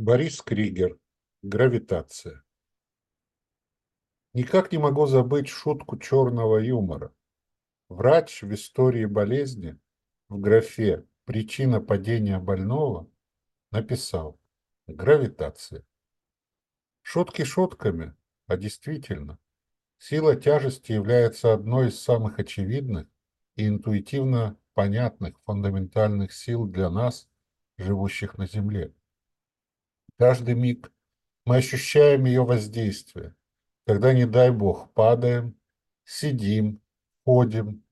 Борис Кригер. Гравитация. Никак не могу забыть шутку черного юмора. Врач в истории болезни в графе «Причина падения больного» написал «Гравитация». Шутки шутками, а действительно, сила тяжести является одной из самых очевидных и интуитивно понятных фундаментальных сил для нас, живущих на Земле. Каждый миг. Мы ощущаем ее воздействие, когда, не дай бог, падаем, сидим, ходим,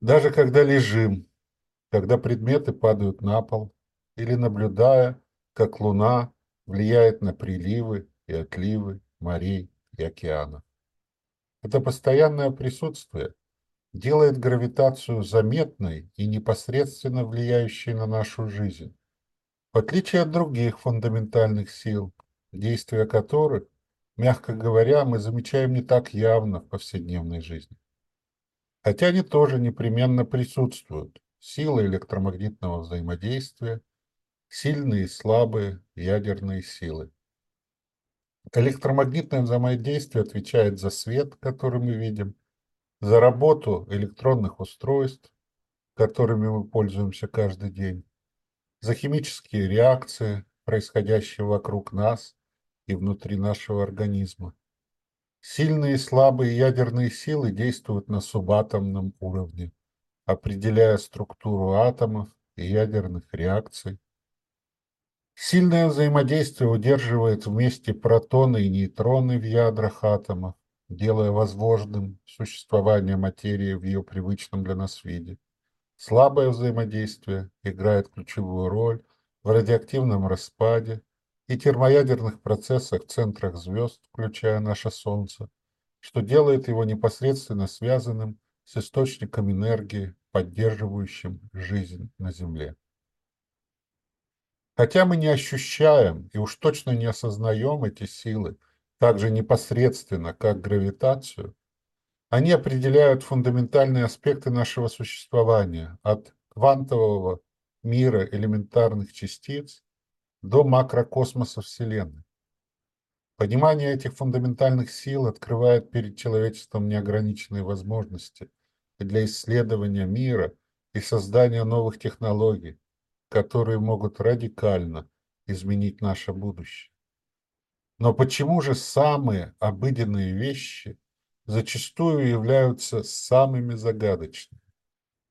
даже когда лежим, когда предметы падают на пол, или наблюдая, как Луна влияет на приливы и отливы морей и океанов. Это постоянное присутствие делает гравитацию заметной и непосредственно влияющей на нашу жизнь, в отличие от других фундаментальных сил, действия которых, мягко говоря, мы замечаем не так явно в повседневной жизни. Хотя они тоже непременно присутствуют. Силы электромагнитного взаимодействия, сильные и слабые ядерные силы. Электромагнитное взаимодействие отвечает за свет, который мы видим, за работу электронных устройств, которыми мы пользуемся каждый день, за химические реакции, происходящие вокруг нас и внутри нашего организма. Сильные и слабые ядерные силы действуют на субатомном уровне, определяя структуру атомов и ядерных реакций. Сильное взаимодействие удерживает вместе протоны и нейтроны в ядрах атомов, делая возможным существование материи в ее привычном для нас виде. Слабое взаимодействие играет ключевую роль в радиоактивном распаде и термоядерных процессах в центрах звезд, включая наше Солнце, что делает его непосредственно связанным с источником энергии, поддерживающим жизнь на Земле. Хотя мы не ощущаем и уж точно не осознаем эти силы так же непосредственно, как гравитацию, они определяют фундаментальные аспекты нашего существования, от квантового мира элементарных частиц до макрокосмоса Вселенной. Понимание этих фундаментальных сил открывает перед человечеством неограниченные возможности для исследования мира и создания новых технологий, которые могут радикально изменить наше будущее. Но почему же самые обыденные вещи зачастую являются самыми загадочными.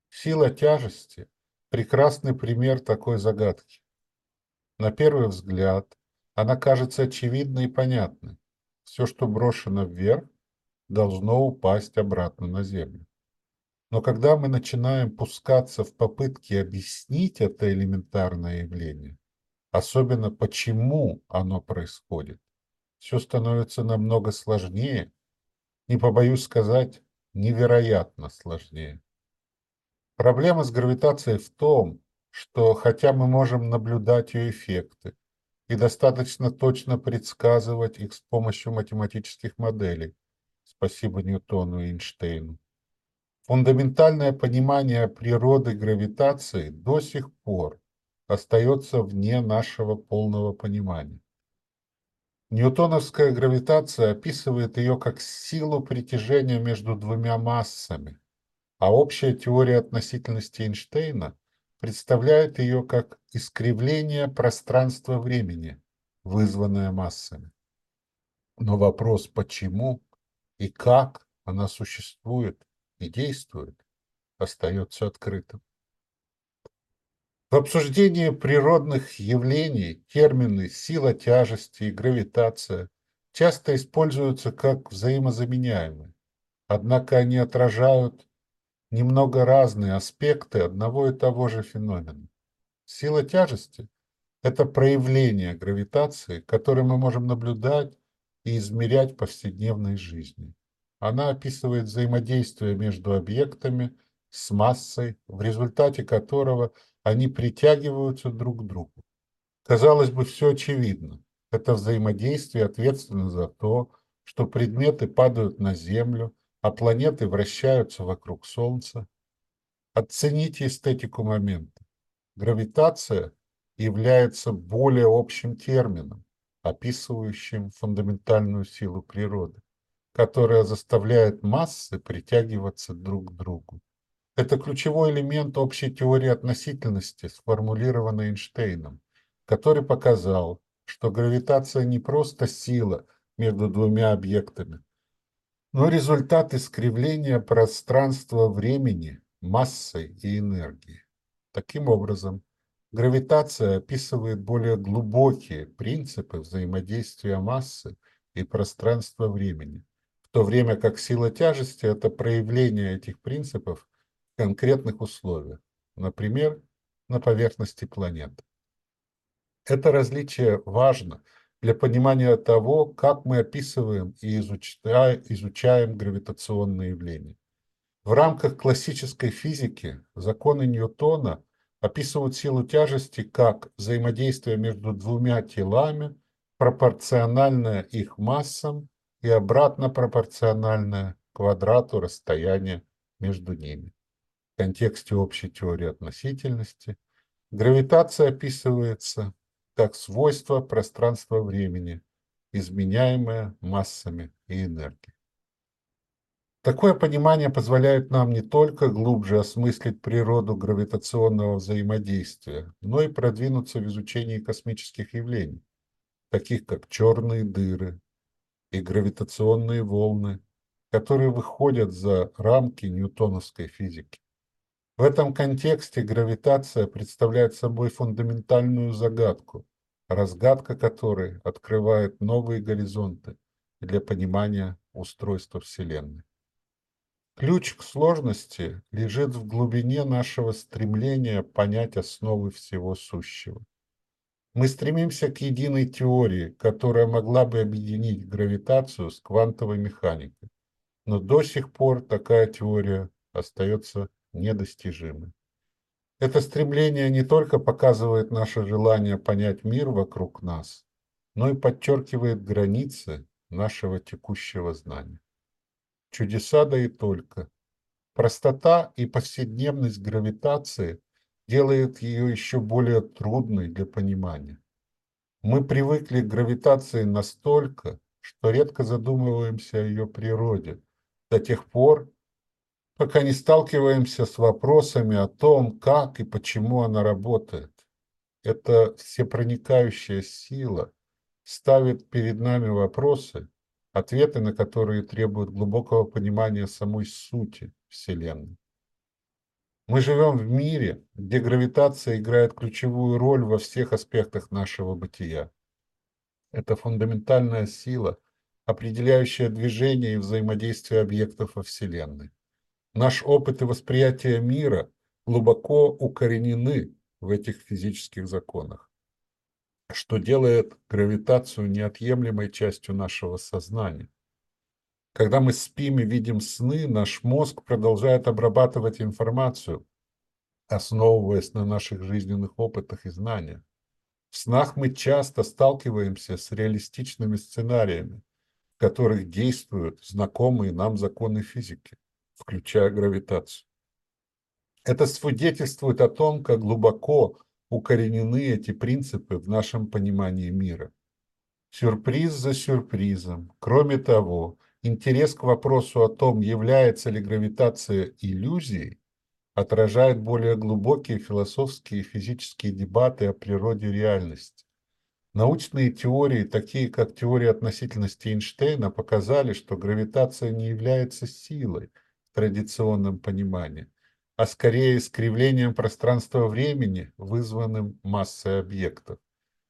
Сила тяжести – прекрасный пример такой загадки. На первый взгляд она кажется очевидной и понятной. Все, что брошено вверх, должно упасть обратно на землю. Но когда мы начинаем пускаться в попытки объяснить это элементарное явление, особенно почему оно происходит, все становится намного сложнее не побоюсь сказать, невероятно сложнее. Проблема с гравитацией в том, что хотя мы можем наблюдать ее эффекты и достаточно точно предсказывать их с помощью математических моделей, спасибо Ньютону и Эйнштейну, фундаментальное понимание природы гравитации до сих пор остается вне нашего полного понимания. Ньютоновская гравитация описывает ее как силу притяжения между двумя массами, а общая теория относительности Эйнштейна представляет ее как искривление пространства-времени, вызванное массами. Но вопрос, почему и как она существует и действует, остается открытым. В обсуждении природных явлений термины «сила тяжести» и «гравитация» часто используются как взаимозаменяемые, однако они отражают немного разные аспекты одного и того же феномена. Сила тяжести – это проявление гравитации, которое мы можем наблюдать и измерять в повседневной жизни. Она описывает взаимодействие между объектами с массой, в результате которого – они притягиваются друг к другу. Казалось бы, все очевидно. Это взаимодействие ответственно за то, что предметы падают на Землю, а планеты вращаются вокруг Солнца. Оцените эстетику момента. Гравитация является более общим термином, описывающим фундаментальную силу природы, которая заставляет массы притягиваться друг к другу. Это ключевой элемент общей теории относительности, сформулированной Эйнштейном, который показал, что гравитация не просто сила между двумя объектами, но результат искривления пространства-времени массой и энергией. Таким образом, гравитация описывает более глубокие принципы взаимодействия массы и пространства-времени, в то время как сила тяжести – это проявление этих принципов конкретных условиях, например, на поверхности планеты. Это различие важно – для понимания того, как мы описываем и изучаем гравитационные явления. В рамках классической физики законы Ньютона описывают силу тяжести как взаимодействие между двумя телами, пропорциональное их массам и обратно пропорциональное квадрату расстояния между ними. В контексте общей теории относительности гравитация описывается как свойство пространства-времени, изменяемое массами и энергией. Такое понимание позволяет нам не только глубже осмыслить природу гравитационного взаимодействия, но и продвинуться в изучении космических явлений, таких как черные дыры и гравитационные волны, которые выходят за рамки ньютоновской физики. В этом контексте гравитация представляет собой фундаментальную загадку, разгадка которой открывает новые горизонты для понимания устройства Вселенной. Ключ к сложности лежит в глубине нашего стремления понять основы всего сущего. Мы стремимся к единой теории, которая могла бы объединить гравитацию с квантовой механикой, но до сих пор такая теория остается недостижимы. Это стремление не только показывает наше желание понять мир вокруг нас, но и подчеркивает границы нашего текущего знания. Чудеса да и только. Простота и повседневность гравитации делает ее еще более трудной для понимания. Мы привыкли к гравитации настолько, что редко задумываемся о ее природе, до тех пор, пока не сталкиваемся с вопросами о том, как и почему она работает. Эта всепроникающая сила ставит перед нами вопросы, ответы на которые требуют глубокого понимания самой сути Вселенной. Мы живем в мире, где гравитация играет ключевую роль во всех аспектах нашего бытия. Это фундаментальная сила, определяющая движение и взаимодействие объектов во Вселенной. Наш опыт и восприятие мира глубоко укоренены в этих физических законах, что делает гравитацию неотъемлемой частью нашего сознания. Когда мы спим и видим сны, наш мозг продолжает обрабатывать информацию, основываясь на наших жизненных опытах и знаниях. В снах мы часто сталкиваемся с реалистичными сценариями, в которых действуют знакомые нам законы физики включая гравитацию. Это свидетельствует о том, как глубоко укоренены эти принципы в нашем понимании мира. Сюрприз за сюрпризом. Кроме того, интерес к вопросу о том, является ли гравитация иллюзией, отражает более глубокие философские и физические дебаты о природе реальности. Научные теории, такие как теория относительности Эйнштейна, показали, что гравитация не является силой – традиционном понимании, а скорее искривлением пространства-времени, вызванным массой объектов.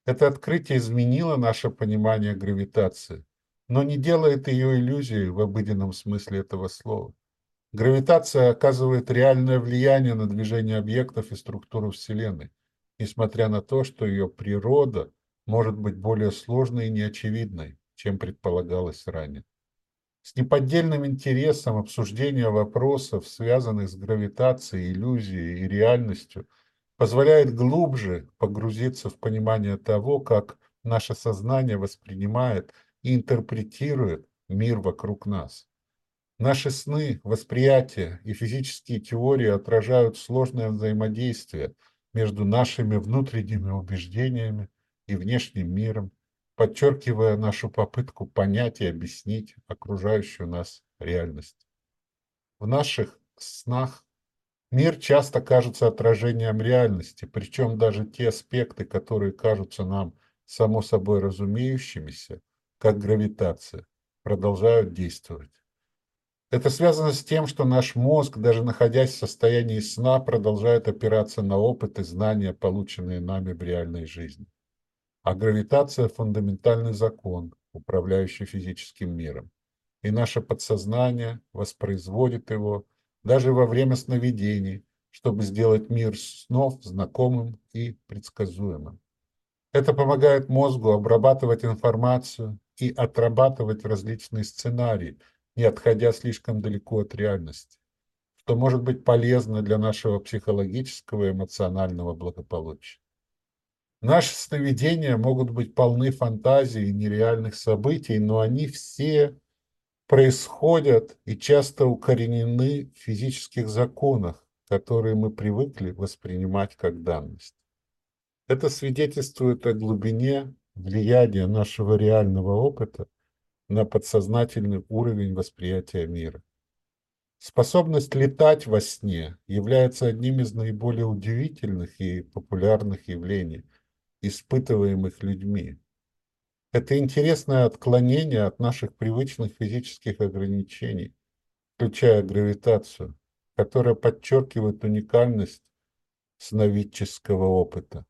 Это открытие изменило наше понимание гравитации, но не делает ее иллюзией в обыденном смысле этого слова. Гравитация оказывает реальное влияние на движение объектов и структуру Вселенной, несмотря на то, что ее природа может быть более сложной и неочевидной, чем предполагалось ранее. С неподдельным интересом обсуждение вопросов, связанных с гравитацией, иллюзией и реальностью, позволяет глубже погрузиться в понимание того, как наше сознание воспринимает и интерпретирует мир вокруг нас. Наши сны, восприятия и физические теории отражают сложное взаимодействие между нашими внутренними убеждениями и внешним миром, подчеркивая нашу попытку понять и объяснить окружающую нас реальность. В наших снах мир часто кажется отражением реальности, причем даже те аспекты, которые кажутся нам само собой разумеющимися, как гравитация, продолжают действовать. Это связано с тем, что наш мозг, даже находясь в состоянии сна, продолжает опираться на опыт и знания, полученные нами в реальной жизни. А гравитация – фундаментальный закон, управляющий физическим миром. И наше подсознание воспроизводит его даже во время сновидений, чтобы сделать мир снов знакомым и предсказуемым. Это помогает мозгу обрабатывать информацию и отрабатывать различные сценарии, не отходя слишком далеко от реальности, что может быть полезно для нашего психологического и эмоционального благополучия. Наши сновидения могут быть полны фантазий и нереальных событий, но они все происходят и часто укоренены в физических законах, которые мы привыкли воспринимать как данность. Это свидетельствует о глубине влияния нашего реального опыта на подсознательный уровень восприятия мира. Способность летать во сне является одним из наиболее удивительных и популярных явлений – испытываемых людьми. Это интересное отклонение от наших привычных физических ограничений, включая гравитацию, которая подчеркивает уникальность сновидческого опыта.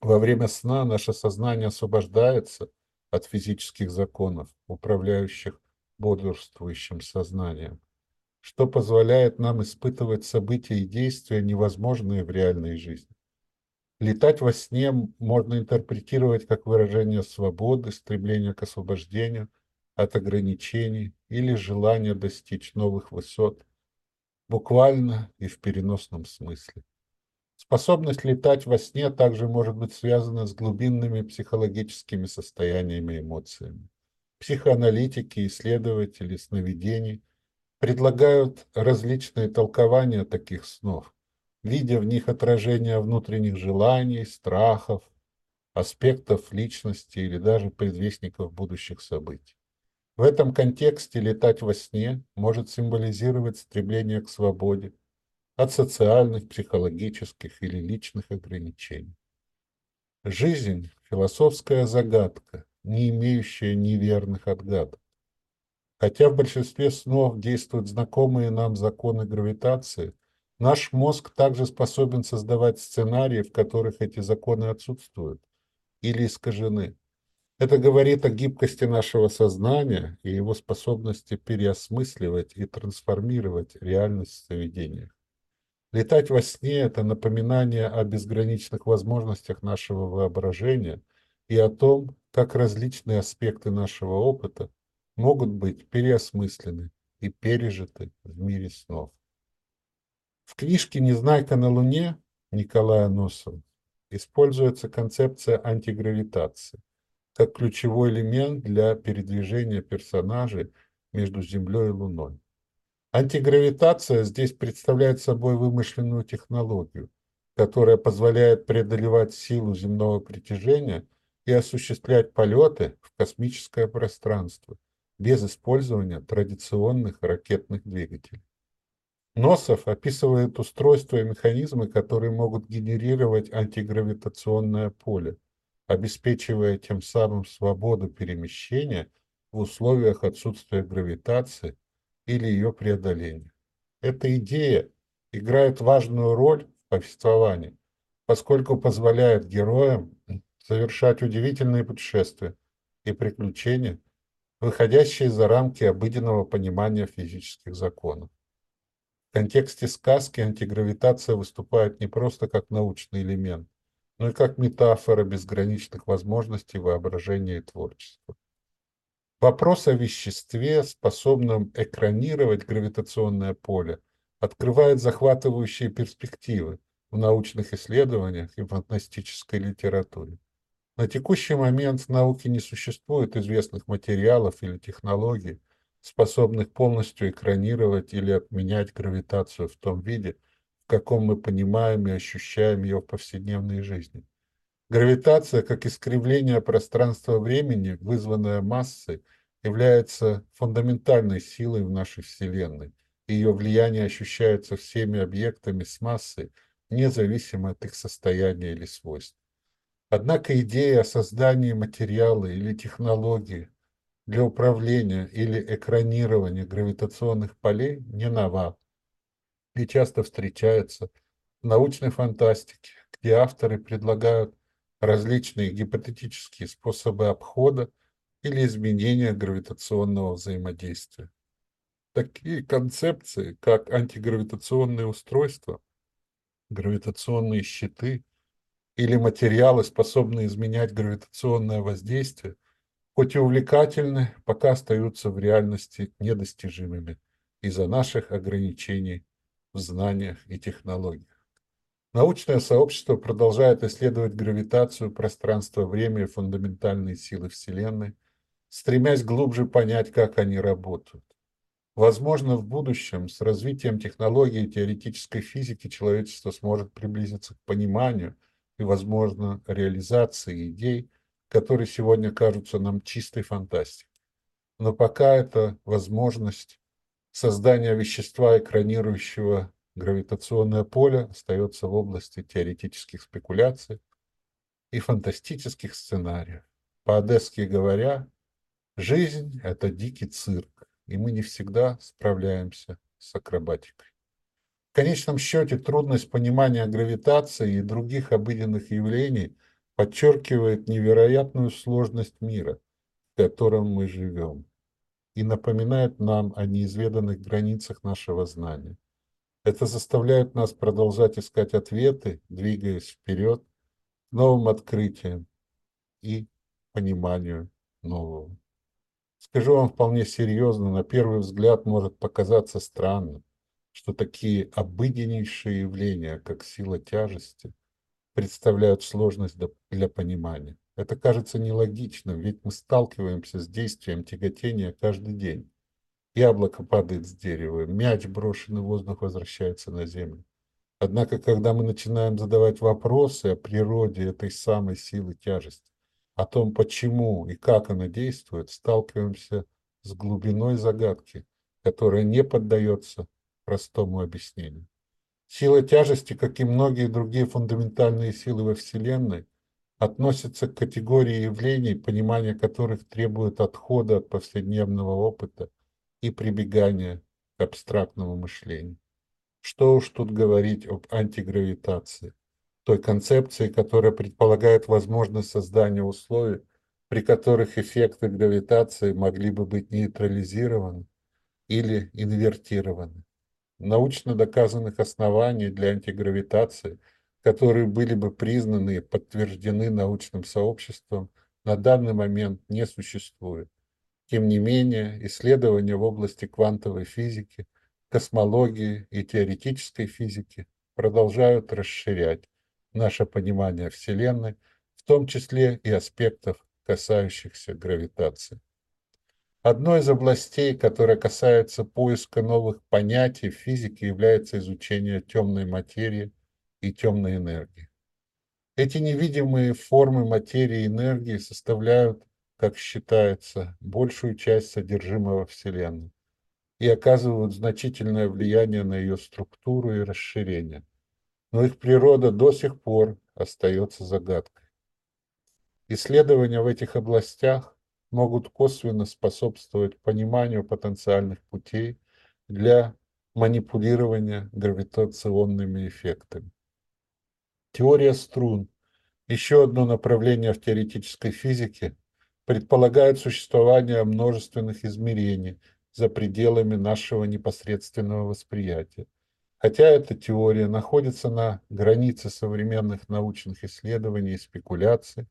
Во время сна наше сознание освобождается от физических законов, управляющих бодрствующим сознанием, что позволяет нам испытывать события и действия, невозможные в реальной жизни. Летать во сне можно интерпретировать как выражение свободы, стремление к освобождению от ограничений или желание достичь новых высот, буквально и в переносном смысле. Способность летать во сне также может быть связана с глубинными психологическими состояниями и эмоциями. Психоаналитики, исследователи сновидений предлагают различные толкования таких снов – видя в них отражение внутренних желаний, страхов, аспектов личности или даже предвестников будущих событий. В этом контексте летать во сне может символизировать стремление к свободе от социальных, психологических или личных ограничений. Жизнь – философская загадка, не имеющая неверных отгадок. Хотя в большинстве снов действуют знакомые нам законы гравитации – Наш мозг также способен создавать сценарии, в которых эти законы отсутствуют или искажены. Это говорит о гибкости нашего сознания и его способности переосмысливать и трансформировать реальность в сновидениях. Летать во сне – это напоминание о безграничных возможностях нашего воображения и о том, как различные аспекты нашего опыта могут быть переосмыслены и пережиты в мире снов. В книжке «Незнайка на Луне» Николая Носова используется концепция антигравитации как ключевой элемент для передвижения персонажей между Землей и Луной. Антигравитация здесь представляет собой вымышленную технологию, которая позволяет преодолевать силу земного притяжения и осуществлять полеты в космическое пространство без использования традиционных ракетных двигателей. Носов описывает устройства и механизмы, которые могут генерировать антигравитационное поле, обеспечивая тем самым свободу перемещения в условиях отсутствия гравитации или ее преодоления. Эта идея играет важную роль в повествовании, поскольку позволяет героям совершать удивительные путешествия и приключения, выходящие за рамки обыденного понимания физических законов. Контексте сказки антигравитация выступает не просто как научный элемент, но и как метафора безграничных возможностей воображения и творчества. Вопрос о веществе, способном экранировать гравитационное поле, открывает захватывающие перспективы в научных исследованиях и фантастической литературе. На текущий момент в науке не существует известных материалов или технологий, способных полностью экранировать или отменять гравитацию в том виде, в каком мы понимаем и ощущаем ее в повседневной жизни. Гравитация, как искривление пространства-времени, вызванное массой, является фундаментальной силой в нашей Вселенной. Ее влияние ощущается всеми объектами с массой, независимо от их состояния или свойств. Однако идея о создании материала или технологии для управления или экранирования гравитационных полей не нова и часто встречается в научной фантастике, где авторы предлагают различные гипотетические способы обхода или изменения гравитационного взаимодействия. Такие концепции, как антигравитационные устройства, гравитационные щиты или материалы, способные изменять гравитационное воздействие, хоть и увлекательны, пока остаются в реальности недостижимыми из-за наших ограничений в знаниях и технологиях. Научное сообщество продолжает исследовать гравитацию, пространство, время и фундаментальные силы Вселенной, стремясь глубже понять, как они работают. Возможно, в будущем с развитием технологий и теоретической физики человечество сможет приблизиться к пониманию и, возможно, реализации идей, которые сегодня кажутся нам чистой фантастикой. Но пока это возможность создания вещества, экранирующего гравитационное поле остается в области теоретических спекуляций и фантастических сценариев. По-одесски говоря, жизнь – это дикий цирк, и мы не всегда справляемся с акробатикой. В конечном счете трудность понимания гравитации и других обыденных явлений подчеркивает невероятную сложность мира, в котором мы живем, и напоминает нам о неизведанных границах нашего знания. Это заставляет нас продолжать искать ответы, двигаясь вперед к новым открытиям и пониманию нового. Скажу вам вполне серьезно, на первый взгляд может показаться странным, что такие обыденнейшие явления, как сила тяжести, представляют сложность для понимания. Это кажется нелогичным, ведь мы сталкиваемся с действием тяготения каждый день. Яблоко падает с дерева, мяч, брошенный в воздух, возвращается на землю. Однако, когда мы начинаем задавать вопросы о природе этой самой силы тяжести, о том, почему и как она действует, сталкиваемся с глубиной загадки, которая не поддается простому объяснению. Сила тяжести, как и многие другие фундаментальные силы во Вселенной, относятся к категории явлений, понимание которых требует отхода от повседневного опыта и прибегание к абстрактному мышлению. Что уж тут говорить об антигравитации, той концепции, которая предполагает возможность создания условий, при которых эффекты гравитации могли бы быть нейтрализированы или инвертированы. Научно доказанных оснований для антигравитации, которые были бы признаны и подтверждены научным сообществом, на данный момент не существует. Тем не менее, исследования в области квантовой физики, космологии и теоретической физики продолжают расширять наше понимание Вселенной, в том числе и аспектов, касающихся гравитации. Одной из областей, которая касается поиска новых понятий в физике, является изучение темной материи и темной энергии. Эти невидимые формы материи и энергии составляют как считается, большую часть содержимого Вселенной и оказывают значительное влияние на ее структуру и расширение. Но их природа до сих пор остается загадкой. Исследования в этих областях могут косвенно способствовать пониманию потенциальных путей для манипулирования гравитационными эффектами. Теория струн – еще одно направление в теоретической физике, предполагает существование множественных измерений за пределами нашего непосредственного восприятия. Хотя эта теория находится на границе современных научных исследований и спекуляций,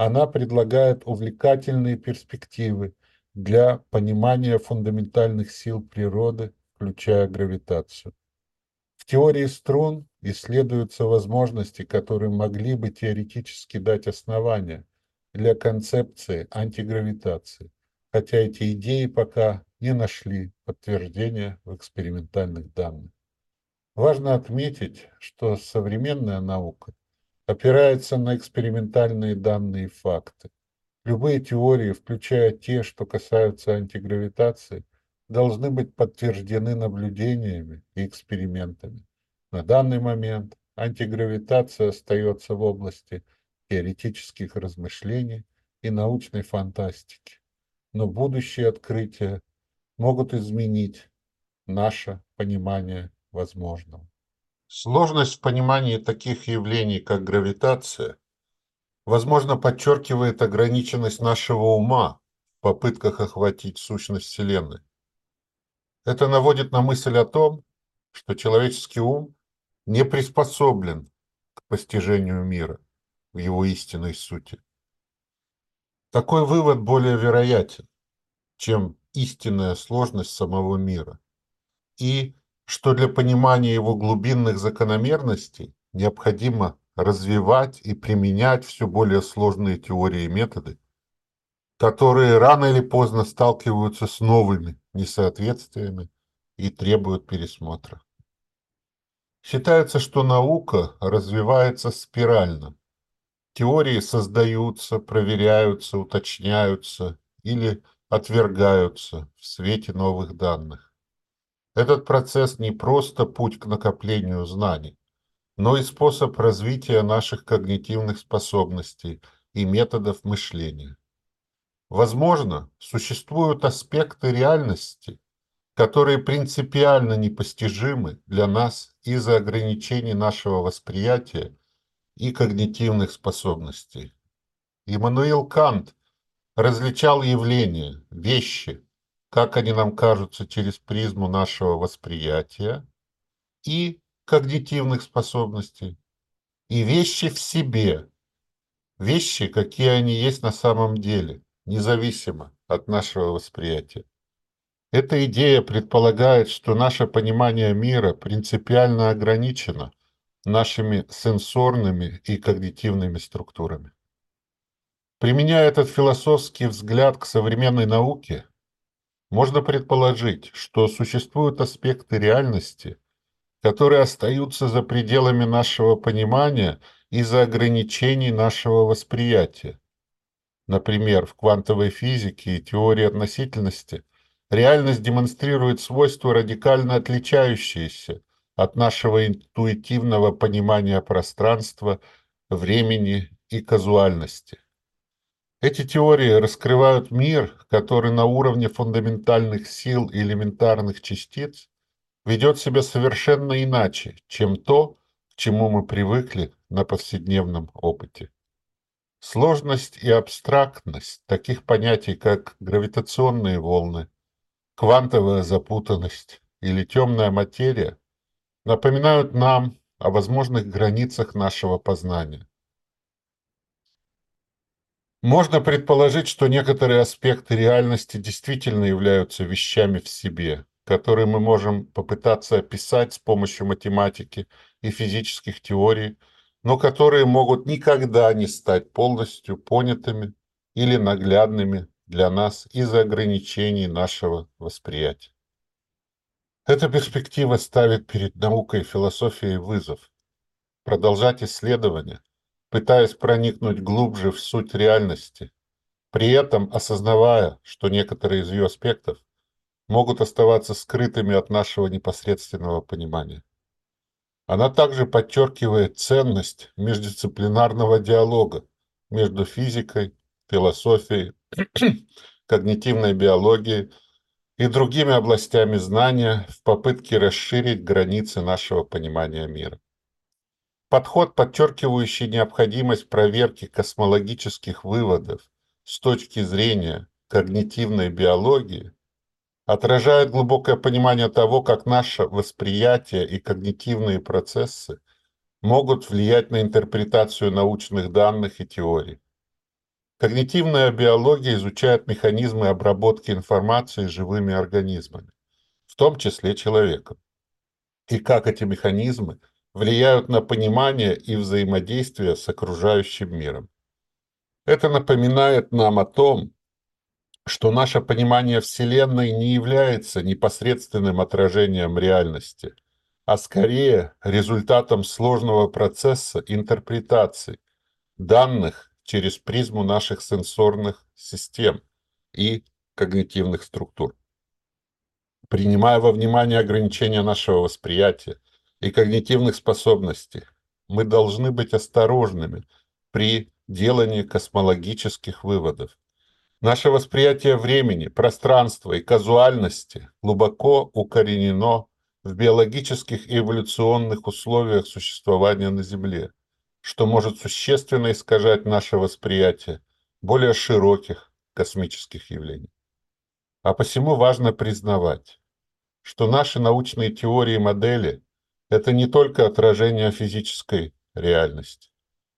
она предлагает увлекательные перспективы для понимания фундаментальных сил природы, включая гравитацию. В теории струн исследуются возможности, которые могли бы теоретически дать основания для концепции антигравитации, хотя эти идеи пока не нашли подтверждения в экспериментальных данных. Важно отметить, что современная наука опирается на экспериментальные данные и факты. Любые теории, включая те, что касаются антигравитации, должны быть подтверждены наблюдениями и экспериментами. На данный момент антигравитация остается в области теоретических размышлений и научной фантастики, но будущие открытия могут изменить наше понимание возможного. Сложность в понимании таких явлений, как гравитация, возможно, подчеркивает ограниченность нашего ума в попытках охватить сущность Вселенной. Это наводит на мысль о том, что человеческий ум не приспособлен к постижению мира в его истинной сути. Такой вывод более вероятен, чем истинная сложность самого мира. И что для понимания его глубинных закономерностей необходимо развивать и применять все более сложные теории и методы, которые рано или поздно сталкиваются с новыми несоответствиями и требуют пересмотра. Считается, что наука развивается спирально. Теории создаются, проверяются, уточняются или отвергаются в свете новых данных. Этот процесс не просто путь к накоплению знаний, но и способ развития наших когнитивных способностей и методов мышления. Возможно, существуют аспекты реальности, которые принципиально непостижимы для нас из-за ограничений нашего восприятия и когнитивных способностей. Иммануил Кант различал явления, вещи, как они нам кажутся через призму нашего восприятия и когнитивных способностей, и вещи в себе, вещи, какие они есть на самом деле, независимо от нашего восприятия. Эта идея предполагает, что наше понимание мира принципиально ограничено нашими сенсорными и когнитивными структурами. Применяя этот философский взгляд к современной науке, можно предположить, что существуют аспекты реальности, которые остаются за пределами нашего понимания из-за ограничений нашего восприятия. Например, в квантовой физике и теории относительности реальность демонстрирует свойства радикально отличающиеся от нашего интуитивного понимания пространства, времени и казуальности. Эти теории раскрывают мир, который на уровне фундаментальных сил и элементарных частиц ведет себя совершенно иначе, чем то, к чему мы привыкли на повседневном опыте. Сложность и абстрактность таких понятий, как гравитационные волны, квантовая запутанность или темная материя, напоминают нам о возможных границах нашего познания. Можно предположить, что некоторые аспекты реальности действительно являются вещами в себе, которые мы можем попытаться описать с помощью математики и физических теорий, но которые могут никогда не стать полностью понятыми или наглядными для нас из-за ограничений нашего восприятия. Эта перспектива ставит перед наукой и философией вызов. Продолжать исследования, пытаясь проникнуть глубже в суть реальности, при этом осознавая, что некоторые из ее аспектов могут оставаться скрытыми от нашего непосредственного понимания. Она также подчеркивает ценность междисциплинарного диалога между физикой, философией, когнитивной биологией и другими областями знания в попытке расширить границы нашего понимания мира. Подход, подчеркивающий необходимость проверки космологических выводов с точки зрения когнитивной биологии, отражает глубокое понимание того, как наше восприятие и когнитивные процессы могут влиять на интерпретацию научных данных и теорий. Когнитивная биология изучает механизмы обработки информации живыми организмами, в том числе человеком, и как эти механизмы – влияют на понимание и взаимодействие с окружающим миром. Это напоминает нам о том, что наше понимание Вселенной не является непосредственным отражением реальности, а скорее результатом сложного процесса интерпретации данных через призму наших сенсорных систем и когнитивных структур. Принимая во внимание ограничения нашего восприятия и когнитивных способностей, мы должны быть осторожными при делании космологических выводов. Наше восприятие времени, пространства и казуальности глубоко укоренено в биологических и эволюционных условиях существования на Земле, что может существенно искажать наше восприятие более широких космических явлений. А посему важно признавать, что наши научные теории и модели – это не только отражение физической реальности,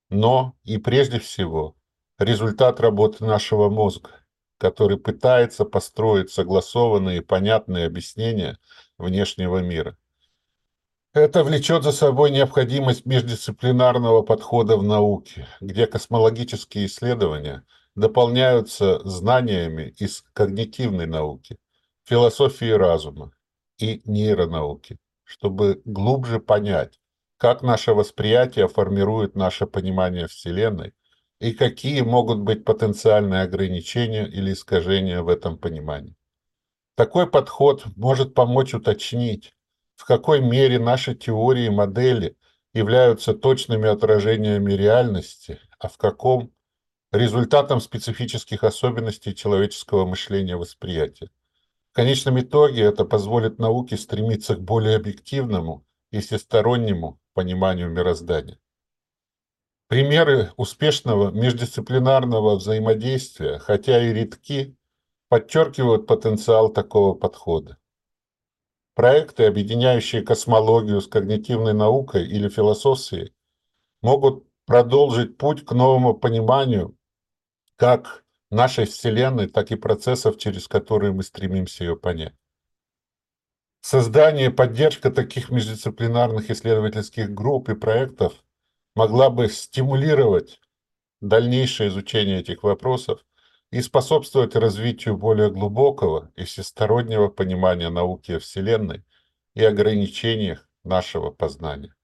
но и прежде всего результат работы нашего мозга, который пытается построить согласованные и понятные объяснения внешнего мира. Это влечет за собой необходимость междисциплинарного подхода в науке, где космологические исследования дополняются знаниями из когнитивной науки, философии разума и нейронауки, чтобы глубже понять, как наше восприятие формирует наше понимание Вселенной и какие могут быть потенциальные ограничения или искажения в этом понимании. Такой подход может помочь уточнить, в какой мере наши теории и модели являются точными отражениями реальности, а в каком – результатом специфических особенностей человеческого мышления и восприятия. В конечном итоге это позволит науке стремиться к более объективному и всестороннему пониманию мироздания. Примеры успешного междисциплинарного взаимодействия, хотя и редки, подчеркивают потенциал такого подхода. Проекты, объединяющие космологию с когнитивной наукой или философией, могут продолжить путь к новому пониманию как нашей Вселенной, так и процессов, через которые мы стремимся ее понять. Создание и поддержка таких междисциплинарных исследовательских групп и проектов могла бы стимулировать дальнейшее изучение этих вопросов и способствовать развитию более глубокого и всестороннего понимания науки о Вселенной и ограничениях нашего познания.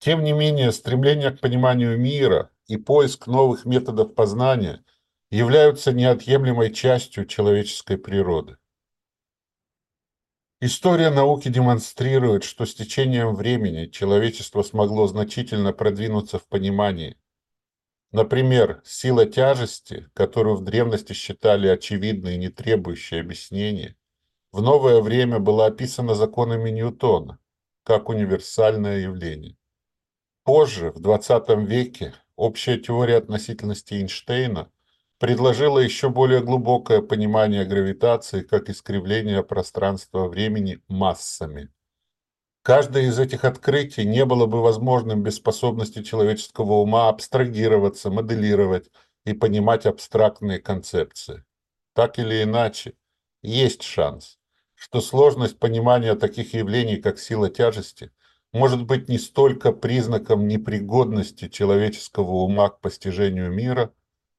Тем не менее, стремление к пониманию мира и поиск новых методов познания являются неотъемлемой частью человеческой природы. История науки демонстрирует, что с течением времени человечество смогло значительно продвинуться в понимании – Например, сила тяжести, которую в древности считали очевидной и не требующей объяснения, в новое время была описана законами Ньютона как универсальное явление. Позже, в 20 веке, общая теория относительности Эйнштейна предложила еще более глубокое понимание гравитации как искривление пространства-времени массами. Каждое из этих открытий не было бы возможным без способности человеческого ума абстрагироваться, моделировать и понимать абстрактные концепции. Так или иначе, есть шанс, что сложность понимания таких явлений, как сила тяжести, может быть не столько признаком непригодности человеческого ума к постижению мира,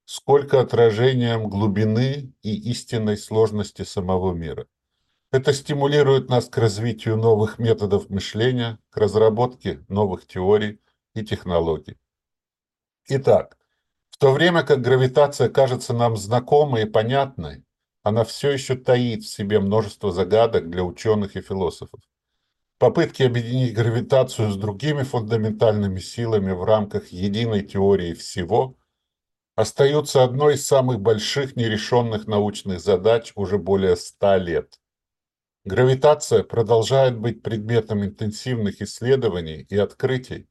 сколько отражением глубины и истинной сложности самого мира. Это стимулирует нас к развитию новых методов мышления, к разработке новых теорий и технологий. Итак, в то время как гравитация кажется нам знакомой и понятной, она все еще таит в себе множество загадок для ученых и философов. Попытки объединить гравитацию с другими фундаментальными силами в рамках единой теории всего остаются одной из самых больших нерешенных научных задач уже более ста лет. Гравитация продолжает быть предметом интенсивных исследований и открытий,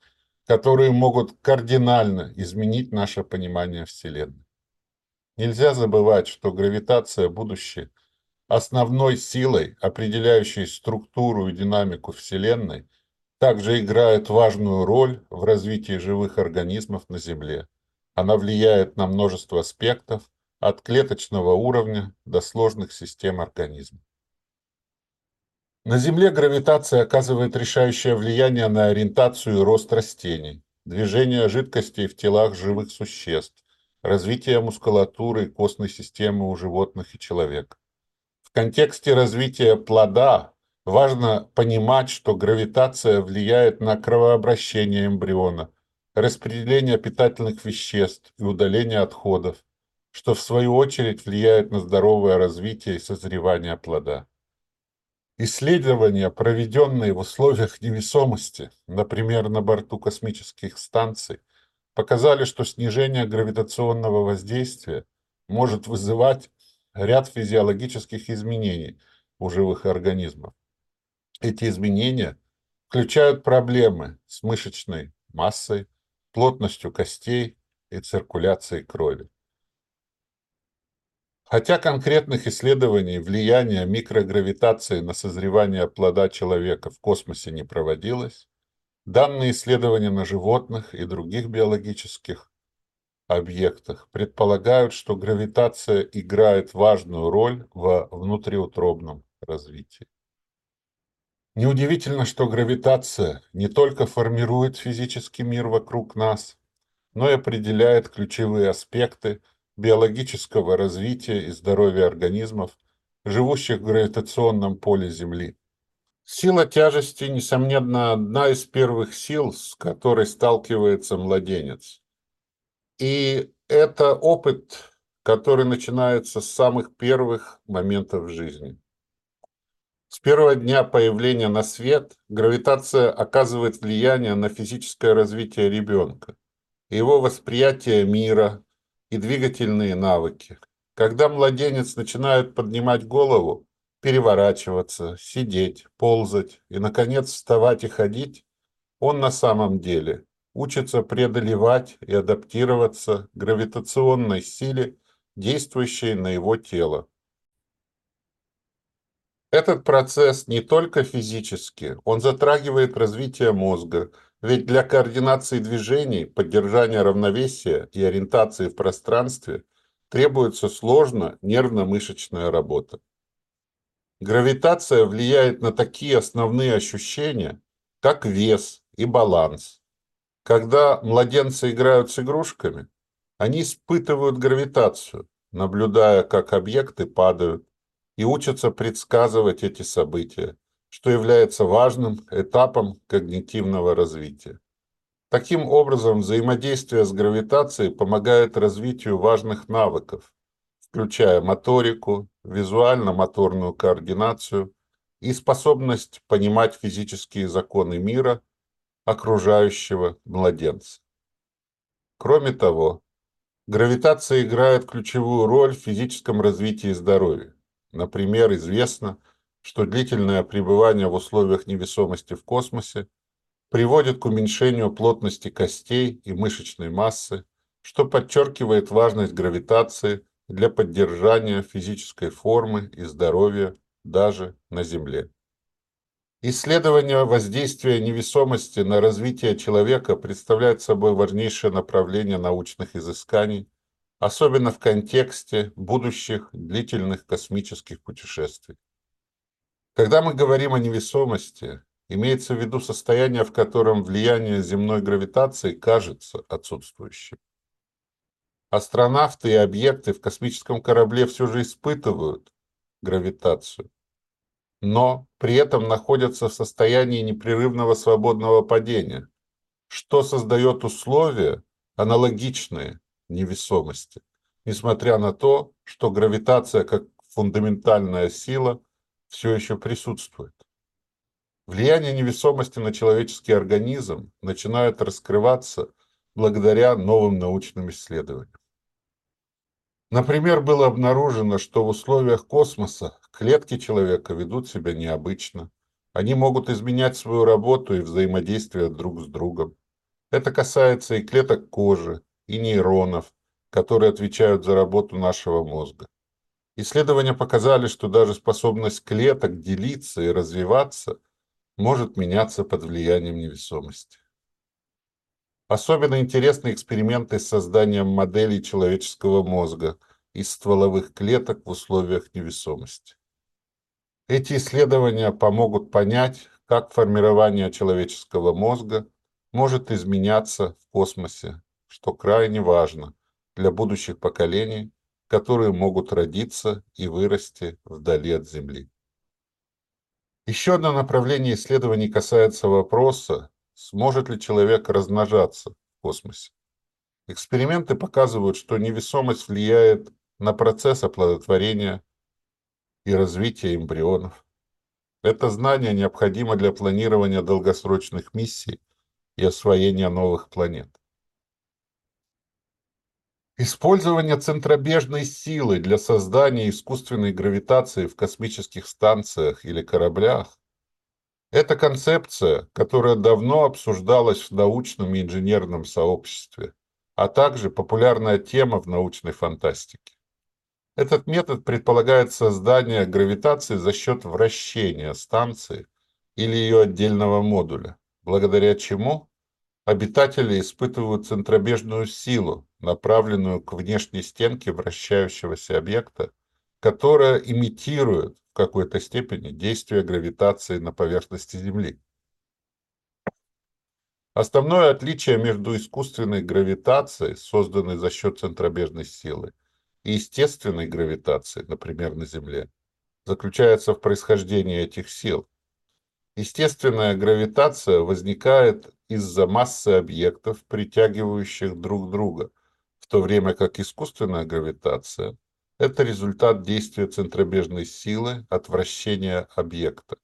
которые могут кардинально изменить наше понимание Вселенной. Нельзя забывать, что гравитация будущее основной силой, определяющей структуру и динамику Вселенной, также играет важную роль в развитии живых организмов на Земле. Она влияет на множество аспектов, от клеточного уровня до сложных систем организма. На Земле гравитация оказывает решающее влияние на ориентацию и рост растений, движение жидкостей в телах живых существ, развитие мускулатуры и костной системы у животных и человека. В контексте развития плода Важно понимать, что гравитация влияет на кровообращение эмбриона, распределение питательных веществ и удаление отходов, что в свою очередь влияет на здоровое развитие и созревание плода. Исследования, проведенные в условиях невесомости, например, на борту космических станций, показали, что снижение гравитационного воздействия может вызывать ряд физиологических изменений у живых организмов. Эти изменения включают проблемы с мышечной массой, плотностью костей и циркуляцией крови. Хотя конкретных исследований влияния микрогравитации на созревание плода человека в космосе не проводилось, данные исследования на животных и других биологических объектах предполагают, что гравитация играет важную роль во внутриутробном развитии. Неудивительно, что гравитация не только формирует физический мир вокруг нас, но и определяет ключевые аспекты биологического развития и здоровья организмов, живущих в гравитационном поле Земли. Сила тяжести, несомненно, одна из первых сил, с которой сталкивается младенец. И это опыт, который начинается с самых первых моментов жизни. С первого дня появления на свет гравитация оказывает влияние на физическое развитие ребенка, его восприятие мира, и двигательные навыки. Когда младенец начинает поднимать голову, переворачиваться, сидеть, ползать и, наконец, вставать и ходить, он на самом деле учится преодолевать и адаптироваться к гравитационной силе, действующей на его тело. Этот процесс не только физический, он затрагивает развитие мозга – ведь для координации движений, поддержания равновесия и ориентации в пространстве требуется сложно нервно-мышечная работа. Гравитация влияет на такие основные ощущения, как вес и баланс. Когда младенцы играют с игрушками, они испытывают гравитацию, наблюдая, как объекты падают, и учатся предсказывать эти события, что является важным этапом когнитивного развития. Таким образом, взаимодействие с гравитацией помогает развитию важных навыков, включая моторику, визуально-моторную координацию и способность понимать физические законы мира, окружающего младенца. Кроме того, гравитация играет ключевую роль в физическом развитии здоровья. Например, известно, что длительное пребывание в условиях невесомости в космосе приводит к уменьшению плотности костей и мышечной массы, что подчеркивает важность гравитации для поддержания физической формы и здоровья даже на Земле. Исследование воздействия невесомости на развитие человека представляет собой важнейшее направление научных изысканий, особенно в контексте будущих длительных космических путешествий. Когда мы говорим о невесомости, имеется в виду состояние, в котором влияние земной гравитации кажется отсутствующим. Астронавты и объекты в космическом корабле все же испытывают гравитацию, но при этом находятся в состоянии непрерывного свободного падения, что создает условия, аналогичные невесомости, несмотря на то, что гравитация как фундаментальная сила – все еще присутствует. Влияние невесомости на человеческий организм начинает раскрываться благодаря новым научным исследованиям. Например, было обнаружено, что в условиях космоса клетки человека ведут себя необычно. Они могут изменять свою работу и взаимодействие друг с другом. Это касается и клеток кожи, и нейронов, которые отвечают за работу нашего мозга. Исследования показали, что даже способность клеток делиться и развиваться может меняться под влиянием невесомости. Особенно интересны эксперименты с созданием моделей человеческого мозга из стволовых клеток в условиях невесомости. Эти исследования помогут понять, как формирование человеческого мозга может изменяться в космосе, что крайне важно для будущих поколений которые могут родиться и вырасти вдали от Земли. Еще одно направление исследований касается вопроса, сможет ли человек размножаться в космосе. Эксперименты показывают, что невесомость влияет на процесс оплодотворения и развития эмбрионов. Это знание необходимо для планирования долгосрочных миссий и освоения новых планет. Использование центробежной силы для создания искусственной гравитации в космических станциях или кораблях – это концепция, которая давно обсуждалась в научном и инженерном сообществе, а также популярная тема в научной фантастике. Этот метод предполагает создание гравитации за счет вращения станции или ее отдельного модуля, благодаря чему обитатели испытывают центробежную силу, направленную к внешней стенке вращающегося объекта, которая имитирует в какой-то степени действие гравитации на поверхности Земли. Основное отличие между искусственной гравитацией, созданной за счет центробежной силы, и естественной гравитацией, например, на Земле, заключается в происхождении этих сил. Естественная гравитация возникает из-за массы объектов, притягивающих друг друга, в то время как искусственная гравитация – это результат действия центробежной силы от вращения объекта.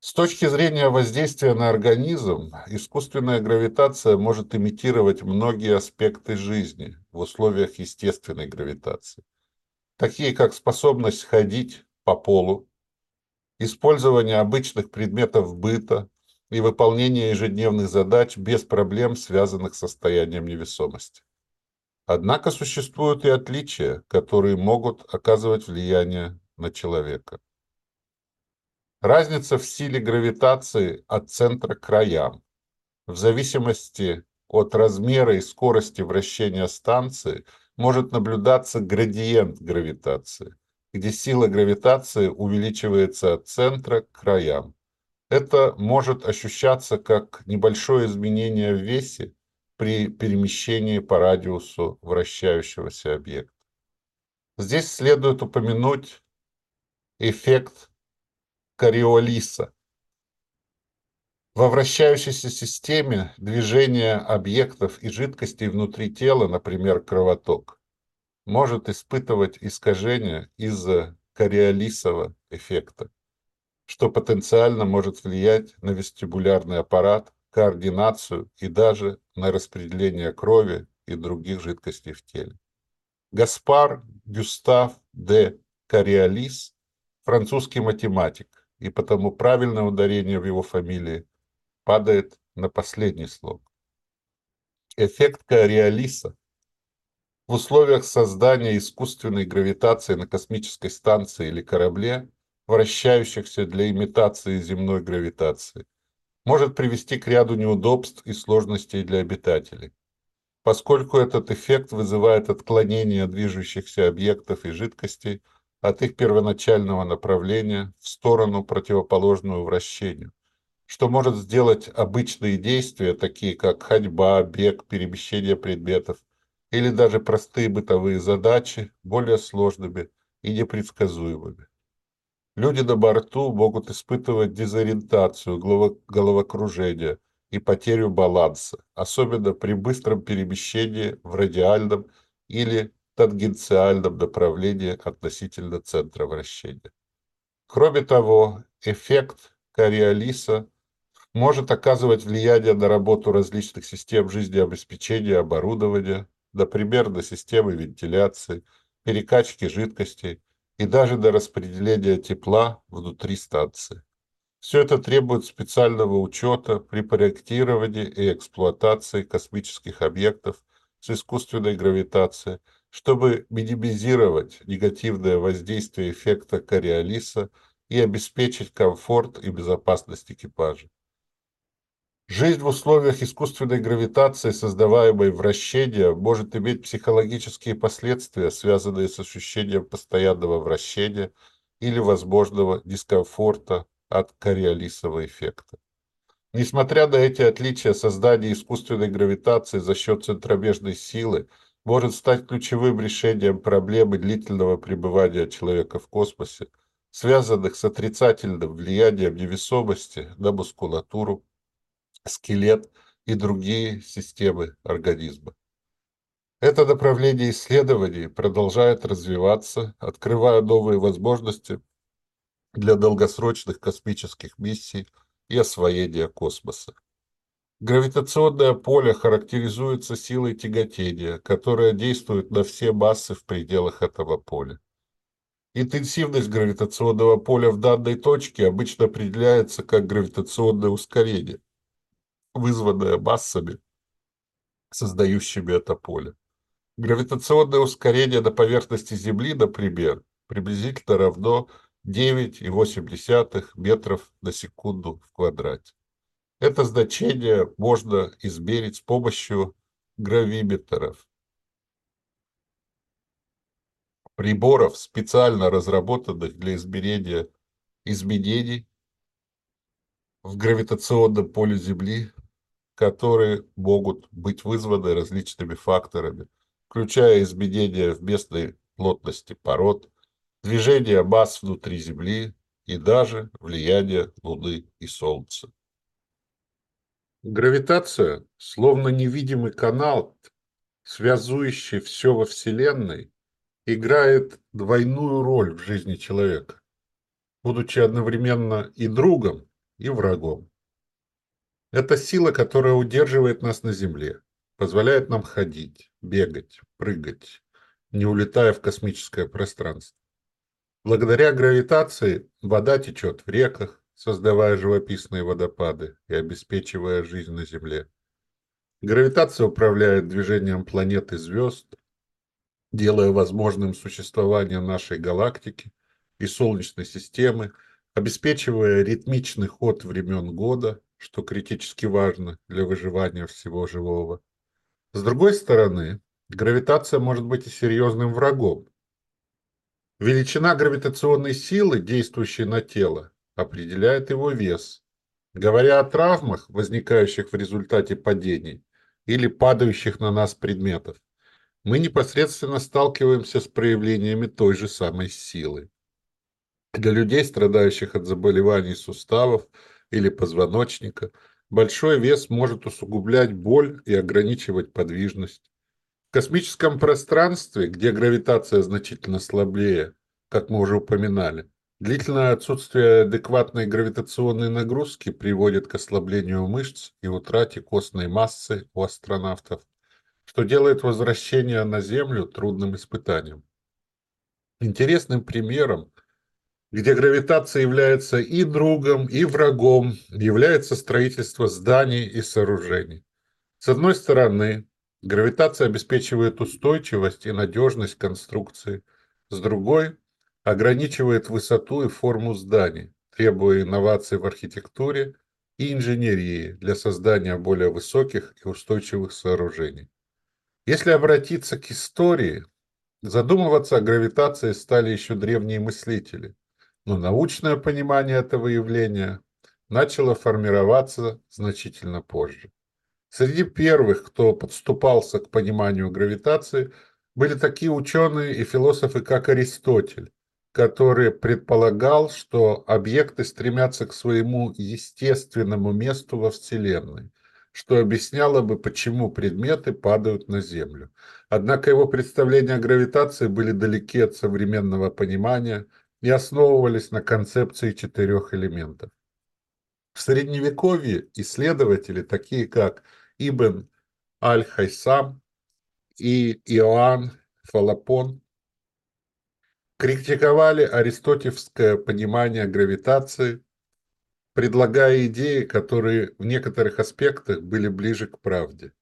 С точки зрения воздействия на организм, искусственная гравитация может имитировать многие аспекты жизни в условиях естественной гравитации, такие как способность ходить по полу, использование обычных предметов быта, и выполнение ежедневных задач без проблем, связанных с состоянием невесомости. Однако существуют и отличия, которые могут оказывать влияние на человека. Разница в силе гравитации от центра к краям. В зависимости от размера и скорости вращения станции может наблюдаться градиент гравитации, где сила гравитации увеличивается от центра к краям. Это может ощущаться как небольшое изменение в весе при перемещении по радиусу вращающегося объекта. Здесь следует упомянуть эффект Кориолиса. Во вращающейся системе движение объектов и жидкостей внутри тела, например, кровоток, может испытывать искажения из-за кориолисового эффекта что потенциально может влиять на вестибулярный аппарат, координацию и даже на распределение крови и других жидкостей в теле. Гаспар Гюстав де Кориолис – французский математик, и потому правильное ударение в его фамилии падает на последний слог. Эффект Кориолиса в условиях создания искусственной гравитации на космической станции или корабле вращающихся для имитации земной гравитации, может привести к ряду неудобств и сложностей для обитателей. Поскольку этот эффект вызывает отклонение движущихся объектов и жидкостей от их первоначального направления в сторону, противоположную вращению, что может сделать обычные действия, такие как ходьба, бег, перемещение предметов или даже простые бытовые задачи, более сложными и непредсказуемыми. Люди на борту могут испытывать дезориентацию, головокружение и потерю баланса, особенно при быстром перемещении в радиальном или тангенциальном направлении относительно центра вращения. Кроме того, эффект Кориолиса может оказывать влияние на работу различных систем жизнеобеспечения оборудования, например, на системы вентиляции, перекачки жидкостей, и даже до распределения тепла внутри станции. Все это требует специального учета при проектировании и эксплуатации космических объектов с искусственной гравитацией, чтобы минимизировать негативное воздействие эффекта Кориолиса и обеспечить комфорт и безопасность экипажа. Жизнь в условиях искусственной гравитации, создаваемой вращением, может иметь психологические последствия, связанные с ощущением постоянного вращения или возможного дискомфорта от кориолисового эффекта. Несмотря на эти отличия, создание искусственной гравитации за счет центробежной силы может стать ключевым решением проблемы длительного пребывания человека в космосе, связанных с отрицательным влиянием невесомости на мускулатуру, скелет и другие системы организма. Это направление исследований продолжает развиваться, открывая новые возможности для долгосрочных космических миссий и освоения космоса. Гравитационное поле характеризуется силой тяготения, которая действует на все массы в пределах этого поля. Интенсивность гравитационного поля в данной точке обычно определяется как гравитационное ускорение, вызванное массами, создающими это поле. Гравитационное ускорение на поверхности Земли, например, приблизительно равно 9,8 метров на секунду в квадрате. Это значение можно измерить с помощью гравиметров. Приборов, специально разработанных для измерения изменений в гравитационном поле Земли, которые могут быть вызваны различными факторами, включая изменения в местной плотности пород, движение масс внутри Земли и даже влияние Луны и Солнца. Гравитация, словно невидимый канал, связующий все во Вселенной, играет двойную роль в жизни человека, будучи одновременно и другом, и врагом. Это сила, которая удерживает нас на Земле, позволяет нам ходить, бегать, прыгать, не улетая в космическое пространство. Благодаря гравитации вода течет в реках, создавая живописные водопады и обеспечивая жизнь на Земле. Гравитация управляет движением планет и звезд, делая возможным существование нашей галактики и Солнечной системы, обеспечивая ритмичный ход времен года, что критически важно для выживания всего живого. С другой стороны, гравитация может быть и серьезным врагом. Величина гравитационной силы, действующей на тело, определяет его вес. Говоря о травмах, возникающих в результате падений или падающих на нас предметов, мы непосредственно сталкиваемся с проявлениями той же самой силы. Для людей, страдающих от заболеваний суставов или позвоночника, Большой вес может усугублять боль и ограничивать подвижность. В космическом пространстве, где гравитация значительно слабее, как мы уже упоминали, длительное отсутствие адекватной гравитационной нагрузки приводит к ослаблению мышц и утрате костной массы у астронавтов, что делает возвращение на Землю трудным испытанием. Интересным примером где гравитация является и другом, и врагом, является строительство зданий и сооружений. С одной стороны, гравитация обеспечивает устойчивость и надежность конструкции, с другой – ограничивает высоту и форму зданий, требуя инноваций в архитектуре и инженерии для создания более высоких и устойчивых сооружений. Если обратиться к истории, задумываться о гравитации стали еще древние мыслители – но научное понимание этого явления начало формироваться значительно позже. Среди первых, кто подступался к пониманию гравитации, были такие ученые и философы, как Аристотель, который предполагал, что объекты стремятся к своему естественному месту во Вселенной, что объясняло бы, почему предметы падают на Землю. Однако его представления о гравитации были далеки от современного понимания – и основывались на концепции четырех элементов. В Средневековье исследователи, такие как Ибн Аль-Хайсам и Иоанн Фалапон, критиковали аристотелевское понимание гравитации, предлагая идеи, которые в некоторых аспектах были ближе к правде.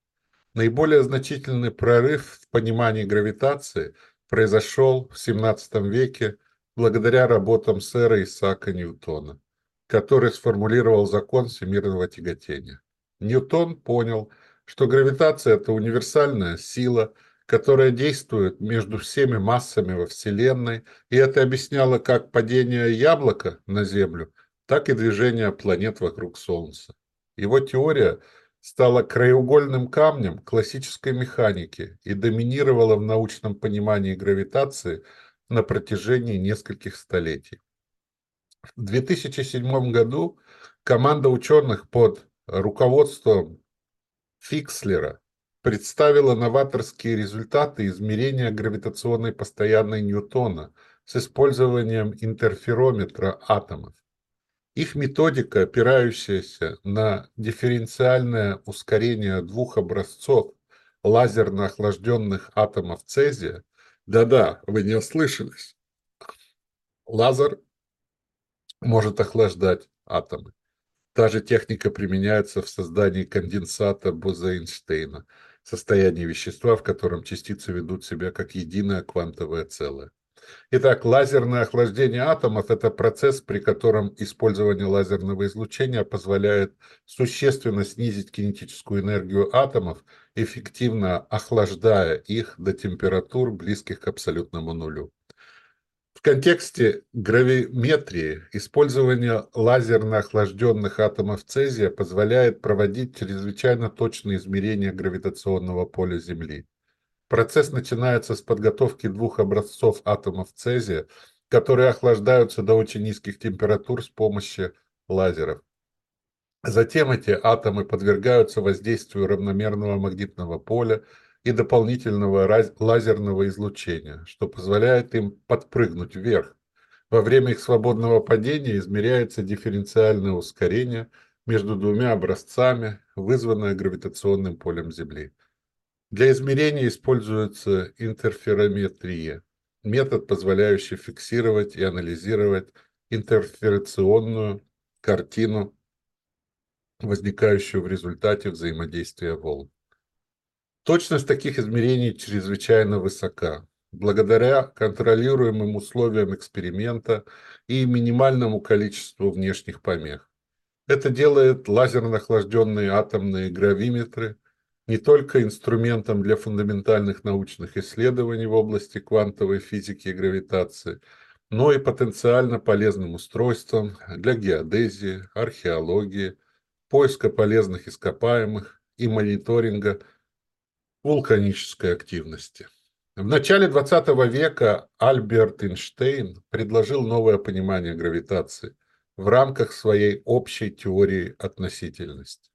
Наиболее значительный прорыв в понимании гравитации произошел в XVII веке благодаря работам сэра Исаака Ньютона, который сформулировал закон всемирного тяготения. Ньютон понял, что гравитация – это универсальная сила, которая действует между всеми массами во Вселенной, и это объясняло как падение яблока на Землю, так и движение планет вокруг Солнца. Его теория стала краеугольным камнем классической механики и доминировала в научном понимании гравитации – на протяжении нескольких столетий. В 2007 году команда ученых под руководством Фикслера представила новаторские результаты измерения гравитационной постоянной Ньютона с использованием интерферометра атомов. Их методика, опирающаяся на дифференциальное ускорение двух образцов лазерно охлажденных атомов цезия, да-да, вы не ослышались, лазер может охлаждать атомы. Та же техника применяется в создании конденсата Боза-Эйнштейна, состояние вещества, в котором частицы ведут себя как единое квантовое целое. Итак, лазерное охлаждение атомов – это процесс, при котором использование лазерного излучения позволяет существенно снизить кинетическую энергию атомов, эффективно охлаждая их до температур, близких к абсолютному нулю. В контексте гравиметрии использование лазерно охлажденных атомов цезия позволяет проводить чрезвычайно точные измерения гравитационного поля Земли. Процесс начинается с подготовки двух образцов атомов цезия, которые охлаждаются до очень низких температур с помощью лазеров. Затем эти атомы подвергаются воздействию равномерного магнитного поля и дополнительного лазерного излучения, что позволяет им подпрыгнуть вверх. Во время их свободного падения измеряется дифференциальное ускорение между двумя образцами, вызванное гравитационным полем Земли. Для измерения используется интерферометрия, метод, позволяющий фиксировать и анализировать интерферационную картину, возникающую в результате взаимодействия волн. Точность таких измерений чрезвычайно высока. Благодаря контролируемым условиям эксперимента и минимальному количеству внешних помех. Это делает лазерно охлажденные атомные гравиметры не только инструментом для фундаментальных научных исследований в области квантовой физики и гравитации, но и потенциально полезным устройством для геодезии, археологии, поиска полезных ископаемых и мониторинга – вулканической активности. В начале 20 века Альберт Эйнштейн предложил новое понимание гравитации в рамках своей общей теории относительности.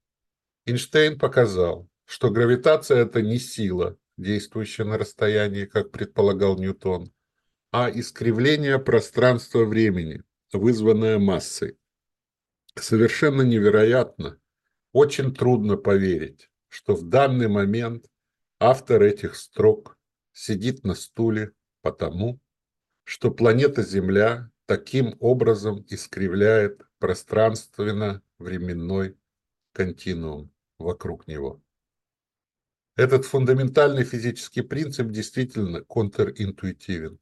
Эйнштейн показал, что гравитация – это не сила, действующая на расстоянии, как предполагал Ньютон, а искривление пространства-времени, вызванное массой. Совершенно невероятно, очень трудно поверить, что в данный момент Автор этих строк сидит на стуле потому, что планета Земля таким образом искривляет пространственно-временной континуум вокруг него. Этот фундаментальный физический принцип действительно контринтуитивен,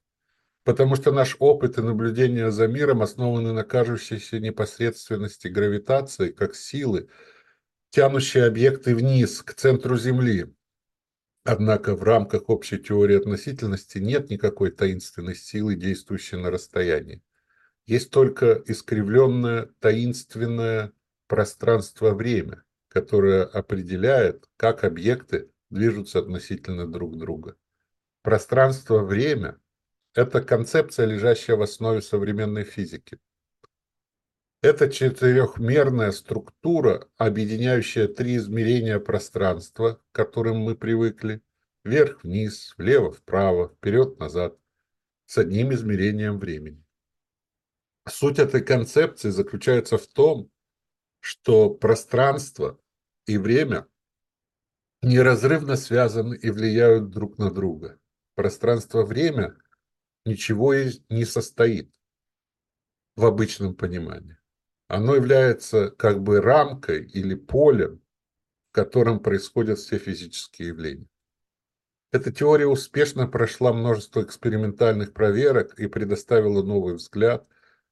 потому что наш опыт и наблюдения за миром основаны на кажущейся непосредственности гравитации как силы, тянущей объекты вниз, к центру Земли, Однако в рамках общей теории относительности нет никакой таинственной силы, действующей на расстоянии. Есть только искривленное таинственное пространство-время, которое определяет, как объекты движутся относительно друг друга. Пространство-время – это концепция, лежащая в основе современной физики. Это четырехмерная структура, объединяющая три измерения пространства, к которым мы привыкли, вверх-вниз, влево-вправо, вперед-назад, с одним измерением времени. Суть этой концепции заключается в том, что пространство и время неразрывно связаны и влияют друг на друга. Пространство-время ничего не состоит в обычном понимании оно является как бы рамкой или полем, в котором происходят все физические явления. Эта теория успешно прошла множество экспериментальных проверок и предоставила новый взгляд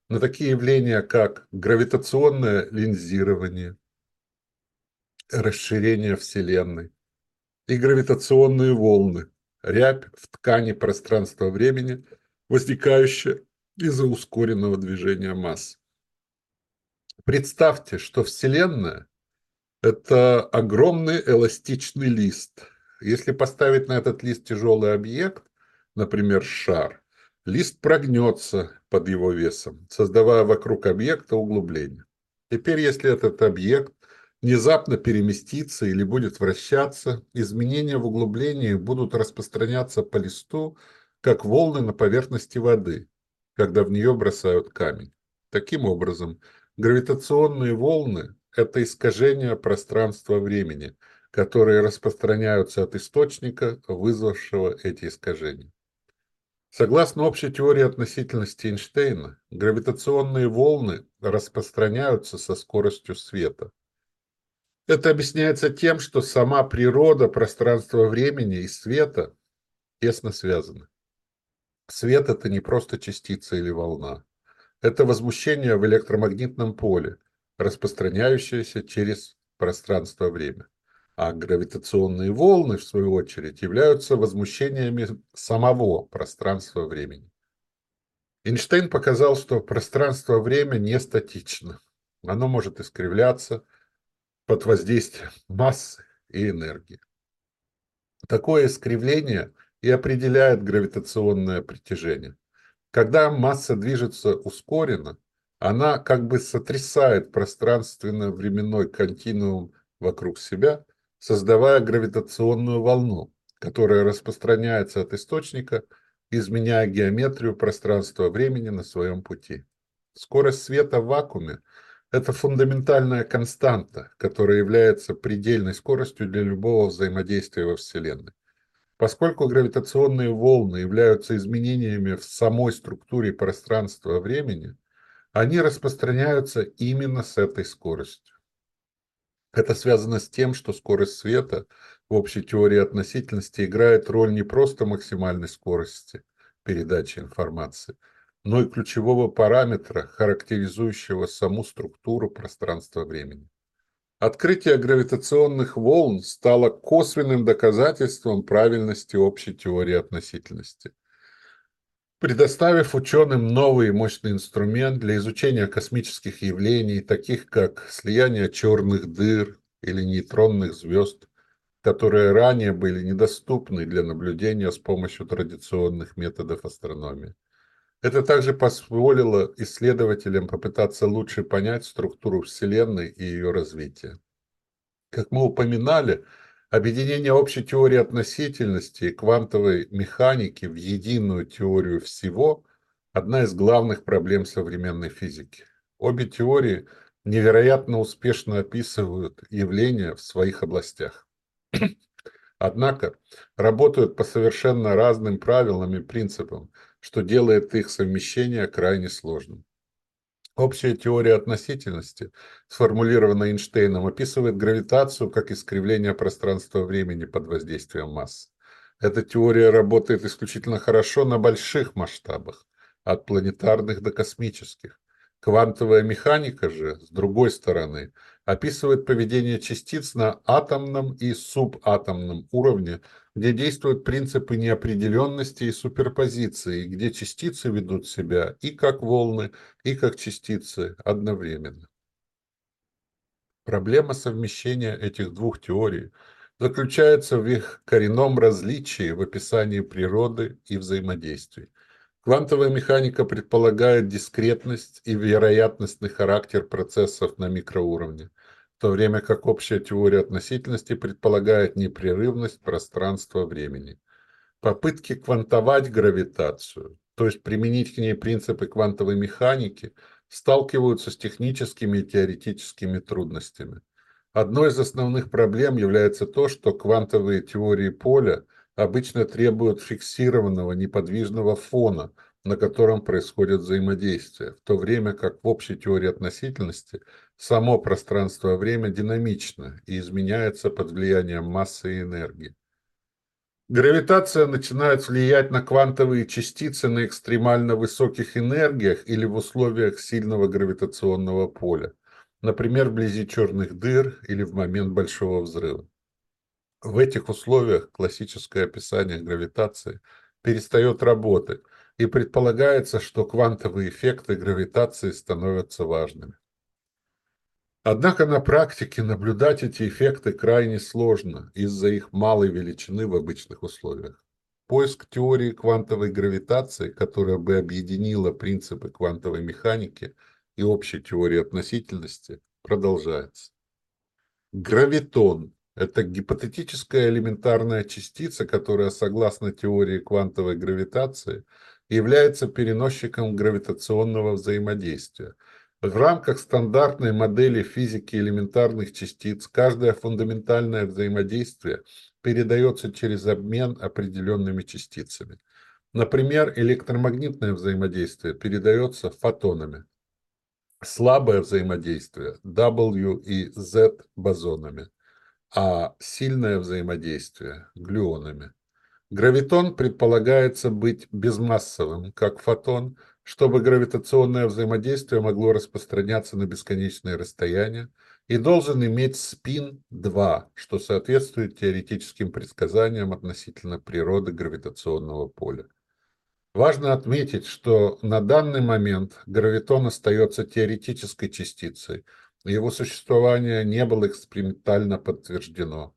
на такие явления, как гравитационное линзирование, расширение Вселенной и гравитационные волны, рябь в ткани пространства-времени, возникающая из-за ускоренного движения масс. Представьте, что Вселенная – это огромный эластичный лист. Если поставить на этот лист тяжелый объект, например, шар, лист прогнется под его весом, создавая вокруг объекта углубление. Теперь, если этот объект внезапно переместится или будет вращаться, изменения в углублении будут распространяться по листу, как волны на поверхности воды, когда в нее бросают камень. Таким образом, гравитационные волны – это искажение пространства-времени, которые распространяются от источника, вызвавшего эти искажения. Согласно общей теории относительности Эйнштейна, гравитационные волны распространяются со скоростью света. Это объясняется тем, что сама природа пространства-времени и света тесно связаны. Свет – это не просто частица или волна. Это возмущение в электромагнитном поле, распространяющееся через пространство-время. А гравитационные волны, в свою очередь, являются возмущениями самого пространства-времени. Эйнштейн показал, что пространство-время не статично. Оно может искривляться под воздействием массы и энергии. Такое искривление и определяет гравитационное притяжение. Когда масса движется ускоренно, она как бы сотрясает пространственно-временной континуум вокруг себя – создавая гравитационную волну, которая распространяется от источника, изменяя геометрию пространства-времени на своем пути. Скорость света в вакууме – это фундаментальная константа, которая является предельной скоростью для любого взаимодействия во Вселенной. Поскольку гравитационные волны являются изменениями в самой структуре пространства-времени, они распространяются именно с этой скоростью. Это связано с тем, что скорость света в общей теории относительности играет роль не просто максимальной скорости передачи информации, но и ключевого параметра, характеризующего саму структуру пространства-времени. Открытие гравитационных волн стало косвенным доказательством правильности общей теории относительности. Предоставив ученым новый мощный инструмент для изучения космических явлений, таких как слияние черных дыр или нейтронных звезд, которые ранее были недоступны для наблюдения с помощью традиционных методов астрономии. Это также позволило исследователям попытаться лучше понять структуру Вселенной и ее развитие. Как мы упоминали, Объединение общей теории относительности и квантовой механики в единую теорию всего – одна из главных проблем современной физики. Обе теории невероятно успешно описывают явления в своих областях. Однако работают по совершенно разным правилам и принципам, что делает их совмещение крайне сложным. Общая теория относительности, сформулированная Эйнштейном, описывает гравитацию как искривление пространства-времени под воздействием масс. Эта теория работает исключительно хорошо на больших масштабах, от планетарных до космических. Квантовая механика же, с другой стороны, описывает поведение частиц на атомном и субатомном уровне где действуют принципы неопределенности и суперпозиции, где частицы ведут себя и как волны, и как частицы одновременно. Проблема совмещения этих двух теорий заключается в их коренном различии в описании природы и взаимодействий. Квантовая механика предполагает дискретность и вероятностный характер процессов на микроуровне то время как общая теория относительности предполагает непрерывность пространства-времени. Попытки квантовать гравитацию, то есть применить к ней принципы квантовой механики, сталкиваются с техническими и теоретическими трудностями. Одной из основных проблем является то, что квантовые теории поля обычно требуют фиксированного неподвижного фона – на котором происходит взаимодействие, в то время как в общей теории относительности само пространство-время динамично и изменяется под влиянием массы и энергии. Гравитация начинает влиять на квантовые частицы на экстремально высоких энергиях или в условиях сильного гравитационного поля, например, вблизи черных дыр или в момент большого взрыва. В этих условиях классическое описание гравитации перестает работать, и предполагается, что квантовые эффекты гравитации становятся важными. Однако на практике наблюдать эти эффекты крайне сложно из-за их малой величины в обычных условиях. Поиск теории квантовой гравитации, которая бы объединила принципы квантовой механики и общей теории относительности, продолжается. Гравитон – это гипотетическая элементарная частица, которая, согласно теории квантовой гравитации, является переносчиком гравитационного взаимодействия. В рамках стандартной модели физики элементарных частиц каждое фундаментальное взаимодействие – передается через обмен определенными частицами. Например, электромагнитное взаимодействие передается фотонами. Слабое взаимодействие W и Z бозонами, а сильное взаимодействие глюонами. Гравитон предполагается быть безмассовым, как фотон, чтобы гравитационное взаимодействие могло распространяться на бесконечные расстояния, и должен иметь спин 2, что соответствует теоретическим предсказаниям относительно природы гравитационного поля. Важно отметить, что на данный момент гравитон остается теоретической частицей, его существование не было экспериментально подтверждено.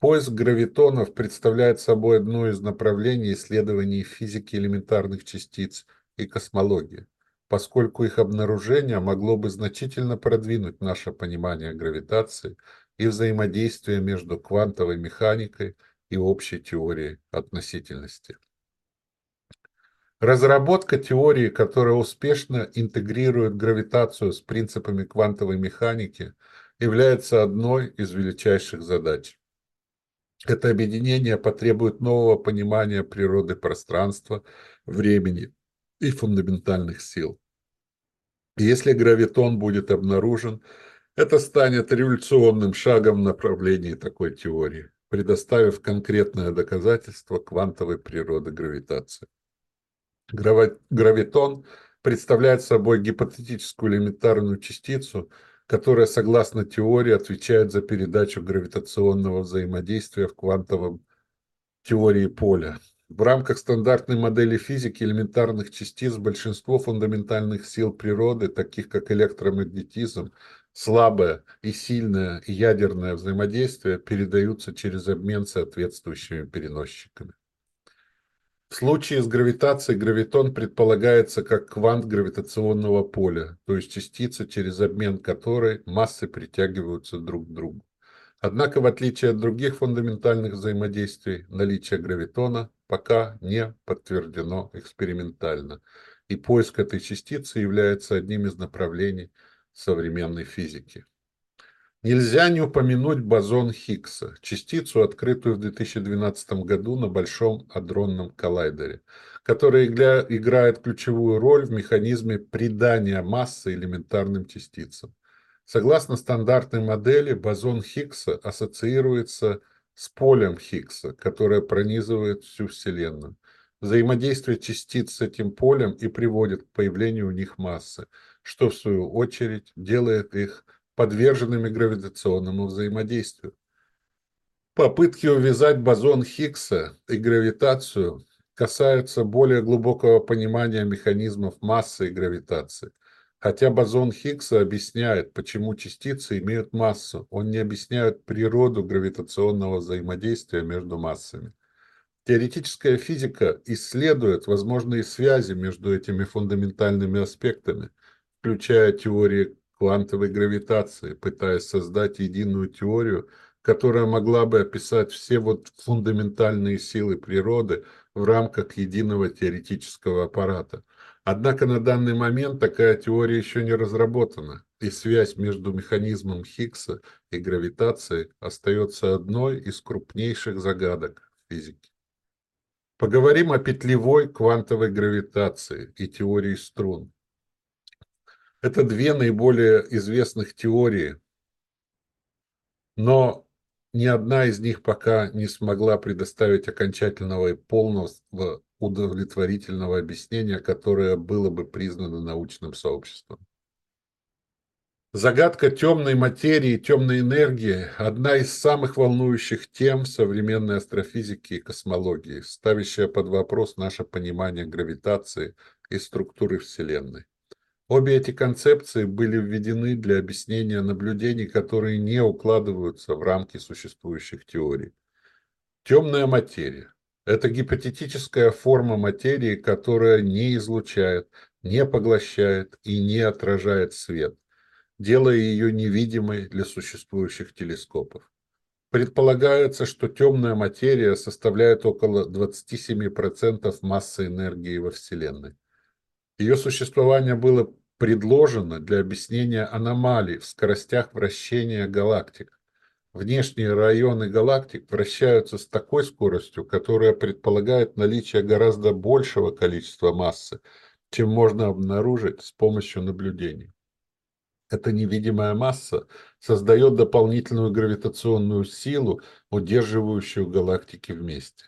Поиск гравитонов представляет собой одно из направлений исследований физики элементарных частиц и космологии поскольку их обнаружение могло бы значительно продвинуть наше понимание гравитации и взаимодействия между квантовой механикой и общей теорией относительности. Разработка теории, которая успешно интегрирует гравитацию с принципами квантовой механики, является одной из величайших задач. Это объединение потребует нового понимания природы пространства, времени и фундаментальных сил. Если гравитон будет обнаружен, это станет революционным шагом в направлении такой теории, предоставив конкретное доказательство квантовой природы гравитации. Гравитон представляет собой гипотетическую элементарную частицу, которая, согласно теории, отвечает за передачу гравитационного взаимодействия в квантовом теории поля. В рамках стандартной модели физики элементарных частиц большинство фундаментальных сил природы, таких как электромагнетизм, слабое и сильное ядерное взаимодействие, передаются через обмен соответствующими переносчиками. В случае с гравитацией гравитон предполагается как квант гравитационного поля, то есть частица, через обмен которой массы притягиваются друг к другу. Однако, в отличие от других фундаментальных взаимодействий, наличие гравитона пока не подтверждено экспериментально, и поиск этой частицы является одним из направлений современной физики. Нельзя не упомянуть бозон Хиггса, частицу, открытую в 2012 году на Большом адронном коллайдере, которая играет ключевую роль в механизме придания массы элементарным частицам. Согласно стандартной модели, бозон Хиггса ассоциируется с полем Хиггса, которое пронизывает всю Вселенную. Взаимодействие частиц с этим полем и приводит к появлению у них массы, что в свою очередь делает их подверженными гравитационному взаимодействию. Попытки увязать бозон Хиггса и гравитацию касаются более глубокого понимания механизмов массы и гравитации. Хотя бозон Хиггса объясняет, почему частицы имеют массу, он не объясняет природу гравитационного взаимодействия между массами. Теоретическая физика исследует возможные связи между этими фундаментальными аспектами, включая теории квантовой гравитации, пытаясь создать единую теорию, которая могла бы описать все вот фундаментальные силы природы в рамках единого теоретического аппарата – Однако на данный момент такая теория еще не разработана, и связь между механизмом Хиггса и гравитацией остается одной из крупнейших загадок физики. Поговорим о петлевой квантовой гравитации и теории струн. Это две наиболее известных теории, но ни одна из них пока не смогла предоставить окончательного и полного удовлетворительного объяснения, которое было бы признано научным сообществом. Загадка темной материи, темной энергии – одна из самых волнующих тем современной астрофизики и космологии, ставящая под вопрос наше понимание гравитации и структуры Вселенной. Обе эти концепции были введены для объяснения наблюдений, которые не укладываются в рамки существующих теорий. Темная материя Это гипотетическая форма материи, которая не излучает, не поглощает и не отражает свет, делая ее невидимой для существующих телескопов. Предполагается, что темная материя составляет около 27% массы энергии во Вселенной. Ее существование было предложено для объяснения аномалий в скоростях вращения галактик. Внешние районы галактик вращаются с такой скоростью, которая предполагает наличие гораздо большего количества массы, чем можно обнаружить с помощью наблюдений. Эта невидимая масса создает дополнительную гравитационную силу, удерживающую галактики вместе.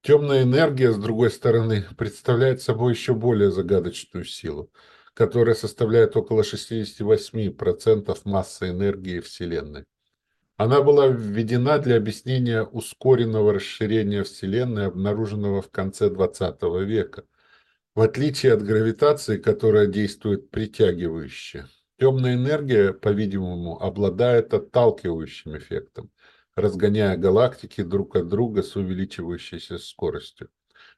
Темная энергия, с другой стороны, представляет собой еще более загадочную силу, которая составляет около 68% массы энергии Вселенной. Она была введена для объяснения ускоренного расширения Вселенной, обнаруженного в конце XX века – в отличие от гравитации, которая действует притягивающе, темная энергия, по-видимому, обладает отталкивающим эффектом, разгоняя галактики друг от друга с увеличивающейся скоростью.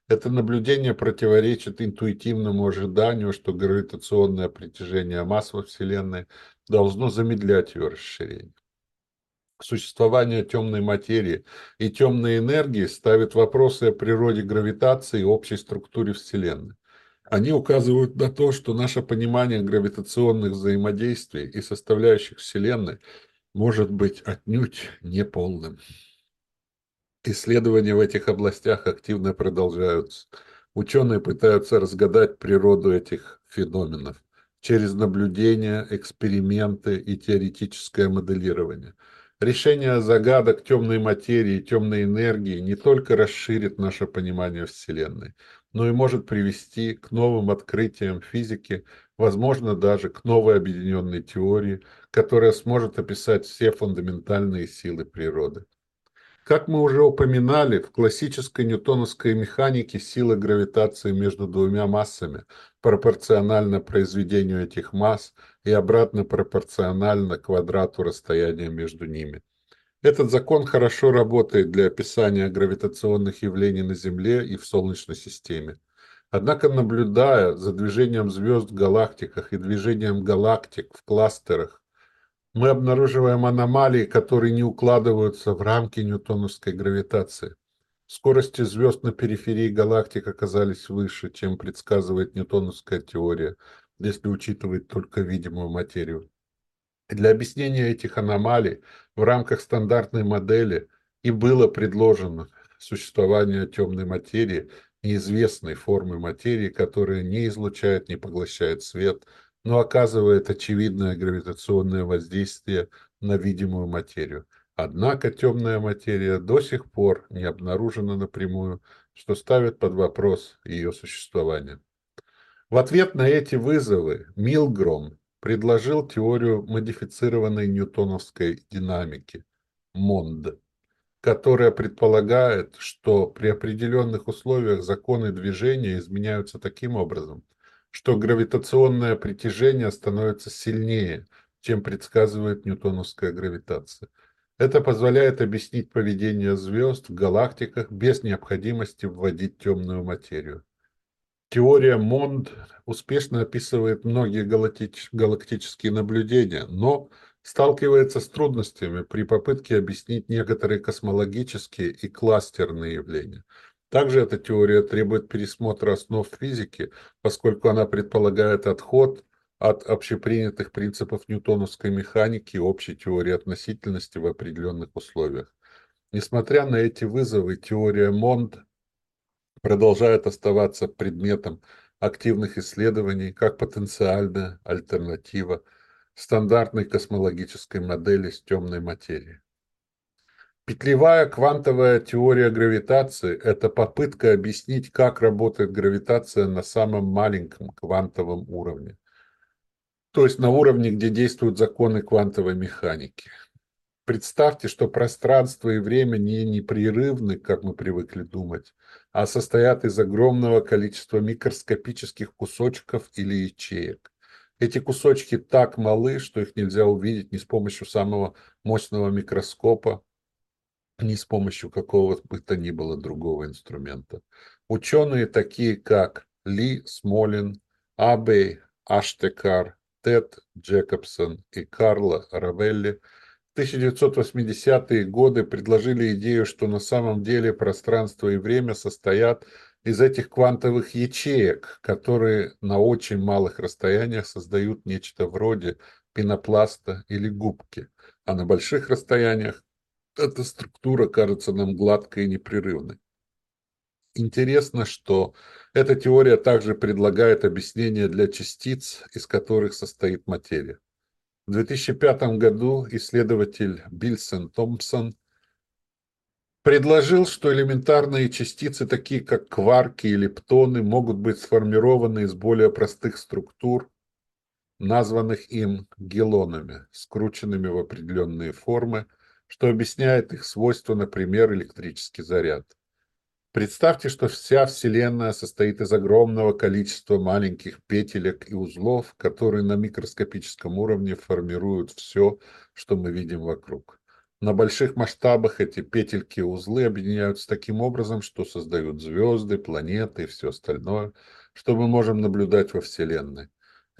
Это наблюдение противоречит интуитивному ожиданию, что гравитационное притяжение масс во Вселенной должно замедлять ее расширение. Существование темной материи и темной энергии ставит вопросы о природе гравитации и общей структуре Вселенной. Они указывают на то, что наше понимание гравитационных взаимодействий и составляющих Вселенной может быть отнюдь неполным. Исследования в этих областях активно продолжаются. Ученые пытаются разгадать природу этих феноменов через наблюдения, эксперименты и теоретическое моделирование. Решение загадок темной материи темной энергии не только расширит наше понимание Вселенной, но и может привести к новым открытиям физики, возможно, даже к новой объединенной теории, которая сможет описать все фундаментальные силы природы. Как мы уже упоминали, в классической ньютоновской механике сила гравитации между двумя массами пропорциональна произведению этих масс и обратно пропорциональна квадрату расстояния между ними. Этот закон хорошо работает для описания гравитационных явлений на Земле и в Солнечной системе. Однако, наблюдая за движением звезд в галактиках и движением галактик в кластерах, мы обнаруживаем аномалии, которые не укладываются в рамки ньютоновской гравитации. Скорости звезд на периферии галактик оказались выше, чем предсказывает ньютоновская теория, если учитывать только видимую материю. Для объяснения этих аномалий в рамках стандартной модели и было предложено существование темной материи, неизвестной формы материи, которая не излучает, не поглощает свет, но оказывает очевидное гравитационное воздействие на видимую материю. Однако темная материя до сих пор не обнаружена напрямую, что ставит под вопрос ее существование. В ответ на эти вызовы Милгром предложил теорию модифицированной ньютоновской динамики МОНД, которая предполагает, что при определенных условиях законы движения изменяются таким образом, что гравитационное притяжение становится сильнее, чем предсказывает ньютоновская гравитация. Это позволяет объяснить поведение звезд в галактиках без необходимости вводить темную материю. Теория Монд успешно описывает многие галактические наблюдения, но сталкивается с трудностями при попытке объяснить некоторые космологические и кластерные явления. Также эта теория требует пересмотра основ физики, поскольку она предполагает отход от общепринятых принципов ньютоновской механики и общей теории относительности в определенных условиях. Несмотря на эти вызовы, теория Монд продолжает оставаться предметом активных исследований как потенциальная альтернатива стандартной космологической модели с темной материей. Петлевая квантовая теория гравитации – это попытка объяснить, как работает гравитация на самом маленьком квантовом уровне, то есть на уровне, где действуют законы квантовой механики. Представьте, что пространство и время не непрерывны, как мы привыкли думать, а состоят из огромного количества микроскопических кусочков или ячеек. Эти кусочки так малы, что их нельзя увидеть ни с помощью самого мощного микроскопа, ни с помощью какого бы то ни было другого инструмента. Ученые, такие как Ли Смолин, Абей, Аштекар, Тед Джекобсон и Карла Равелли в 1980-е годы предложили идею, что на самом деле пространство и время состоят из этих квантовых ячеек, которые на очень малых расстояниях создают нечто вроде пенопласта или губки, а на больших расстояниях эта структура кажется нам гладкой и непрерывной. Интересно, что эта теория также предлагает объяснение для частиц, из которых состоит материя. В 2005 году исследователь Бильсон Томпсон предложил, что элементарные частицы, такие как кварки и лептоны, могут быть сформированы из более простых структур, названных им гелонами, скрученными в определенные формы, что объясняет их свойства, например, электрический заряд. Представьте, что вся Вселенная состоит из огромного количества маленьких петелек и узлов, которые на микроскопическом уровне формируют все, что мы видим вокруг. На больших масштабах эти петельки и узлы объединяются таким образом, что создают звезды, планеты и все остальное, что мы можем наблюдать во Вселенной.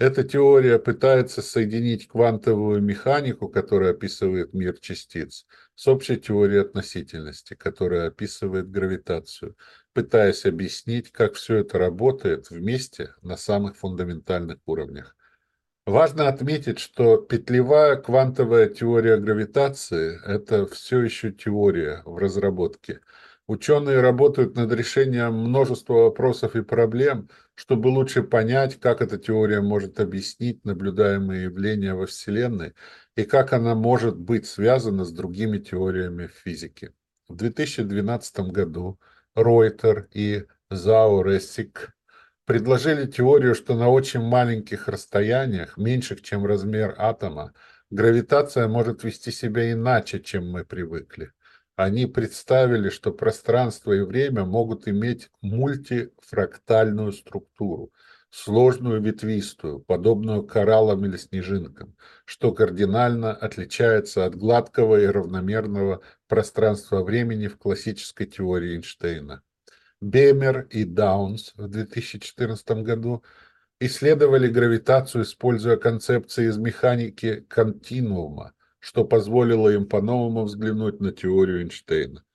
Эта теория пытается соединить квантовую механику, которая описывает мир частиц, с общей теорией относительности, которая описывает гравитацию, пытаясь объяснить, как все это работает вместе на самых фундаментальных уровнях. Важно отметить, что петлевая квантовая теория гравитации – это все еще теория в разработке – Ученые работают над решением множества вопросов и проблем, чтобы лучше понять, как эта теория может объяснить наблюдаемые явления во Вселенной и как она может быть связана с другими теориями физики. В 2012 году Ройтер и Зао Рессик предложили теорию, что на очень маленьких расстояниях, меньших, чем размер атома, гравитация может вести себя иначе, чем мы привыкли они представили, что пространство и время могут иметь мультифрактальную структуру, сложную ветвистую, подобную кораллам или снежинкам, что кардинально отличается от гладкого и равномерного пространства-времени в классической теории Эйнштейна. Бемер и Даунс в 2014 году исследовали гравитацию, используя концепции из механики континуума – что позволило им по-новому взглянуть на теорию Эйнштейна.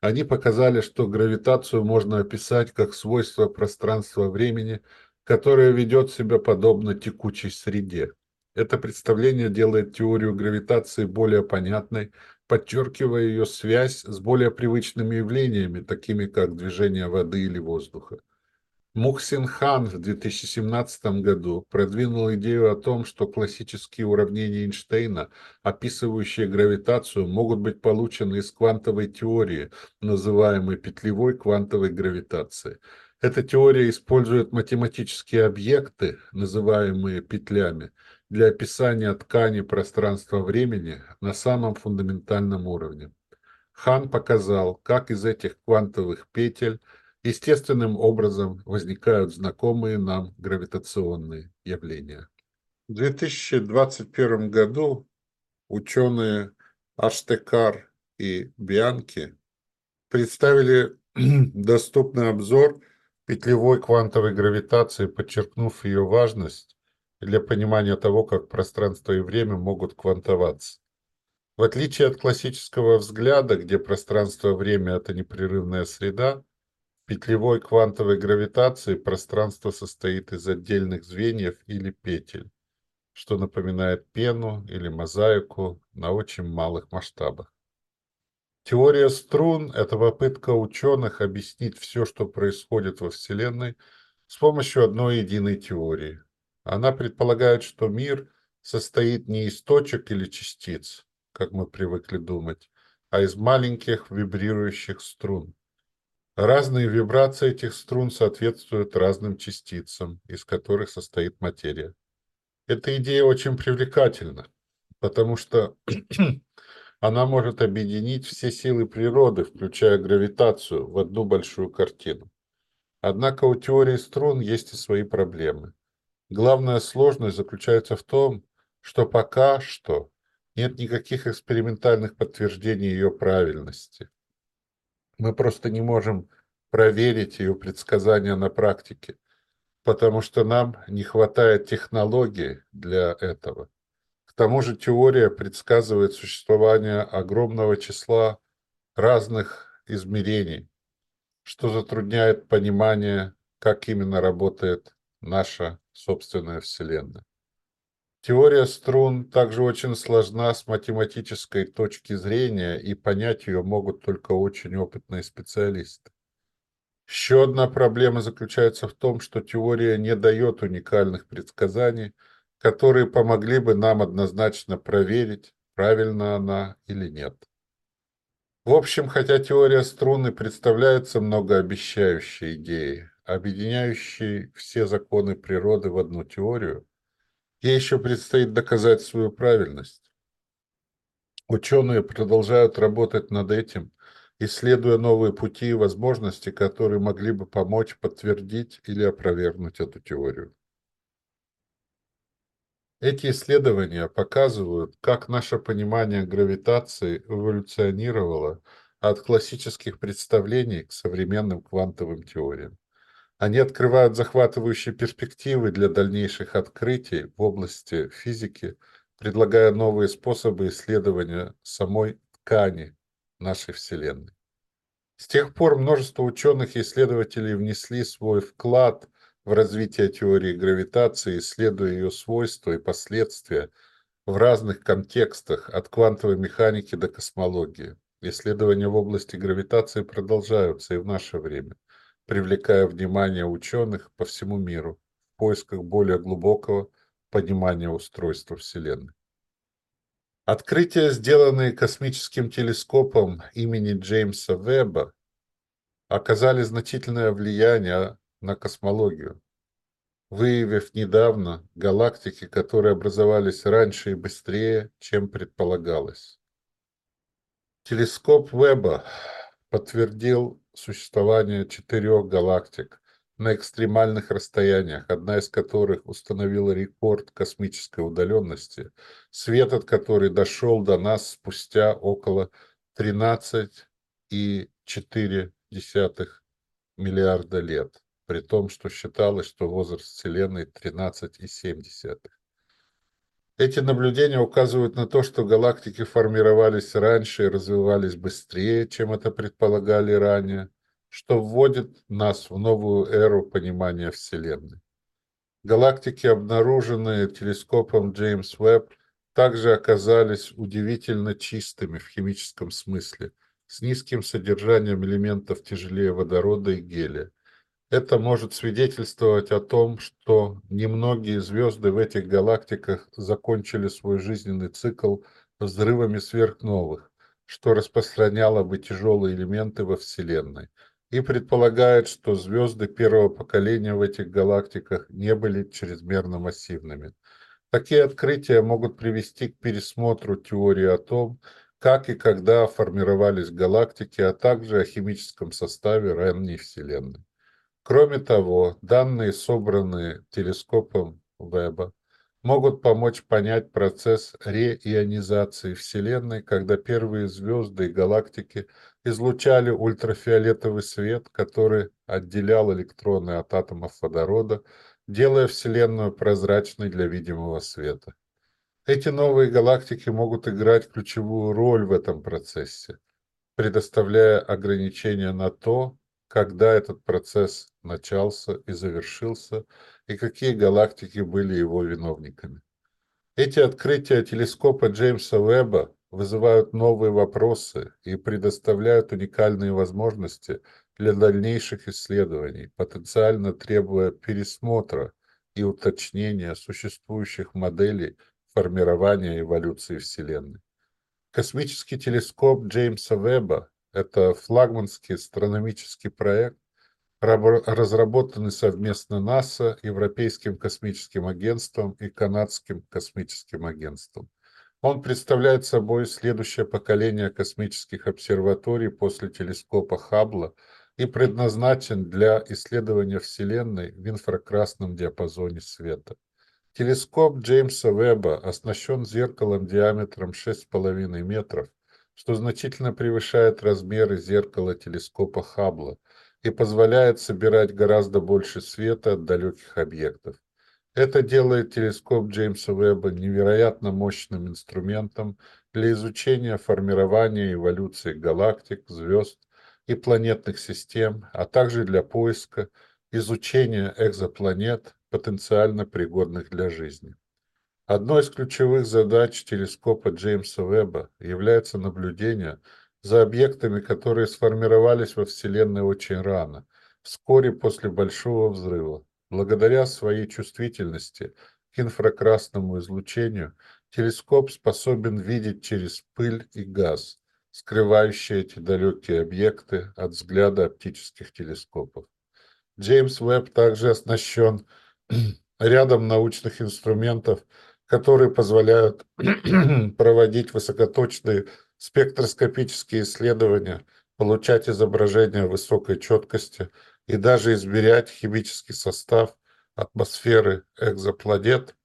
Они показали, что гравитацию можно описать как свойство пространства-времени, которое ведет себя подобно текучей среде. Это представление делает теорию гравитации более понятной, подчеркивая ее связь с более привычными явлениями, такими как движение воды или воздуха. Мухсин Хан в 2017 году продвинул идею о том, что классические уравнения Эйнштейна, описывающие гравитацию, могут быть получены из квантовой теории, называемой петлевой квантовой гравитацией. Эта теория использует математические объекты, называемые петлями, для описания ткани пространства-времени на самом фундаментальном уровне. Хан показал, как из этих квантовых петель – естественным образом возникают знакомые нам гравитационные явления. В 2021 году ученые Аштекар и Бианки представили доступный обзор петлевой квантовой гравитации, подчеркнув ее важность для понимания того, как пространство и время могут квантоваться. В отличие от классического взгляда, где пространство и время – это непрерывная среда, петлевой квантовой гравитации пространство состоит из отдельных звеньев или петель, что напоминает пену или мозаику на очень малых масштабах. Теория струн – это попытка ученых объяснить все, что происходит во Вселенной, с помощью одной единой теории. Она предполагает, что мир состоит не из точек или частиц, как мы привыкли думать, а из маленьких вибрирующих струн. Разные вибрации этих струн соответствуют разным частицам, из которых состоит материя. Эта идея очень привлекательна, потому что она может объединить все силы природы, включая гравитацию, в одну большую картину. Однако у теории струн есть и свои проблемы. Главная сложность заключается в том, что пока что нет никаких экспериментальных подтверждений ее правильности – Мы просто не можем проверить ее предсказания на практике, потому что нам не хватает технологий для этого. К тому же теория предсказывает существование огромного числа разных измерений, что затрудняет понимание, как именно работает наша собственная Вселенная. Теория струн также очень сложна с математической точки зрения, и понять ее могут только очень опытные специалисты. Еще одна проблема заключается в том, что теория не дает уникальных предсказаний, которые помогли бы нам однозначно проверить, правильно она или нет. В общем, хотя теория струны представляется многообещающей идеей, объединяющей все законы природы в одну теорию, ей еще предстоит доказать свою правильность. Ученые продолжают работать над этим, исследуя новые пути и возможности, которые могли бы помочь подтвердить или опровергнуть эту теорию. Эти исследования показывают, как наше понимание гравитации эволюционировало от классических представлений к современным квантовым теориям. Они открывают захватывающие перспективы для дальнейших открытий в области физики, предлагая новые способы исследования самой ткани нашей Вселенной. С тех пор множество ученых и исследователей внесли свой вклад в развитие теории гравитации, исследуя ее свойства и последствия в разных контекстах, от квантовой механики до космологии. Исследования в области гравитации продолжаются и в наше время, привлекая внимание ученых по всему миру в поисках более глубокого понимания устройства Вселенной. Открытия, сделанные космическим телескопом имени Джеймса Веба, оказали значительное влияние на космологию, выявив недавно галактики, которые образовались раньше и быстрее, чем предполагалось. Телескоп Веба подтвердил существование четырех галактик на экстремальных расстояниях, одна из которых установила рекорд космической удаленности, свет от которой дошел до нас спустя около 13,4 миллиарда лет при том, что считалось, что возраст Вселенной 13,7. Эти наблюдения указывают на то, что галактики формировались раньше и развивались быстрее, чем это предполагали ранее, что вводит нас в новую эру понимания Вселенной. Галактики, обнаруженные телескопом Джеймс Уэбб, также оказались удивительно чистыми в химическом смысле, с низким содержанием элементов тяжелее водорода и гелия. Это может свидетельствовать о том, что немногие звезды в этих галактиках закончили свой жизненный цикл взрывами сверхновых, что распространяло бы тяжелые элементы во Вселенной, и предполагает, что звезды первого поколения в этих галактиках не были чрезмерно массивными. Такие открытия могут привести к пересмотру теории о том, как и когда формировались галактики, а также о химическом составе ранней Вселенной. Кроме того, данные, собранные телескопом Веба, могут помочь понять процесс реионизации Вселенной, когда первые звезды и галактики излучали ультрафиолетовый свет, который отделял электроны от атомов водорода, делая Вселенную прозрачной для видимого света. Эти новые галактики могут играть ключевую роль в этом процессе, предоставляя ограничения на то, когда этот процесс начался и завершился, и какие галактики были его виновниками. Эти открытия телескопа Джеймса Уэбба вызывают новые вопросы и предоставляют уникальные возможности для дальнейших исследований, потенциально требуя пересмотра и уточнения существующих моделей формирования эволюции Вселенной. Космический телескоп Джеймса Веба это флагманский астрономический проект, разработанный совместно НАСА, Европейским космическим агентством и Канадским космическим агентством. Он представляет собой следующее поколение космических обсерваторий после телескопа Хаббла и предназначен для исследования Вселенной в инфракрасном диапазоне света. Телескоп Джеймса Веба оснащен зеркалом диаметром 6,5 метров что значительно превышает размеры зеркала телескопа Хаббла и позволяет собирать гораздо больше света от далеких объектов. Это делает телескоп Джеймса Уэбба невероятно мощным инструментом для изучения формирования и эволюции галактик, звезд и планетных систем, а также для поиска, изучения экзопланет, потенциально пригодных для жизни. Одной из ключевых задач телескопа Джеймса Уэбба является наблюдение за объектами, которые сформировались во Вселенной очень рано, вскоре после Большого взрыва, Благодаря своей чувствительности к инфракрасному излучению телескоп способен видеть через пыль и газ, скрывающие эти далекие объекты от взгляда оптических телескопов. Джеймс Уэбб также оснащен рядом научных инструментов, которые позволяют проводить высокоточные спектроскопические исследования, получать изображения высокой четкости – и даже измерять химический состав атмосферы экзопланет.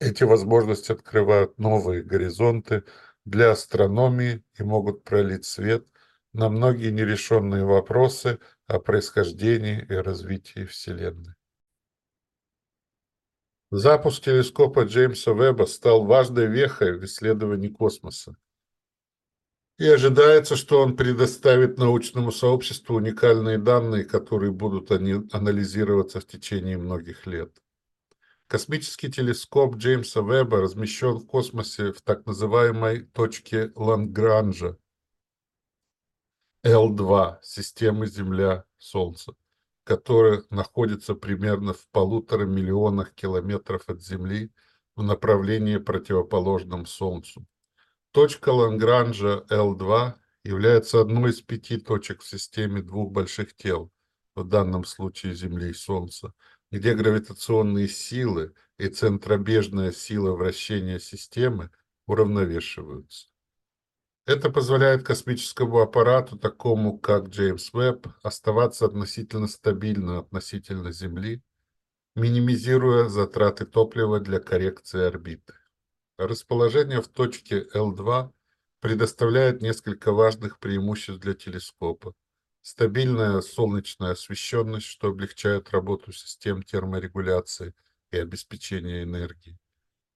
Эти возможности открывают новые горизонты для астрономии и могут пролить свет на многие нерешенные вопросы о происхождении и развитии Вселенной. Запуск телескопа Джеймса Веба стал важной вехой в исследовании космоса. И ожидается, что он предоставит научному сообществу уникальные данные, которые будут анализироваться в течение многих лет. Космический телескоп Джеймса Веба размещен в космосе в так называемой точке Лангранжа. L2 системы Земля-Солнце, которая находится примерно в полутора миллионах километров от Земли в направлении противоположном Солнцу. Точка Лангранжа L2 является одной из пяти точек в системе двух больших тел, в данном случае Земли и Солнца, где гравитационные силы и центробежная сила вращения системы уравновешиваются. Это позволяет космическому аппарату, такому как Джеймс Веб, оставаться относительно стабильно относительно Земли, минимизируя затраты топлива для коррекции орбиты. Расположение в точке L2 предоставляет несколько важных преимуществ для телескопа. Стабильная солнечная освещенность, что облегчает работу систем терморегуляции и обеспечения энергии.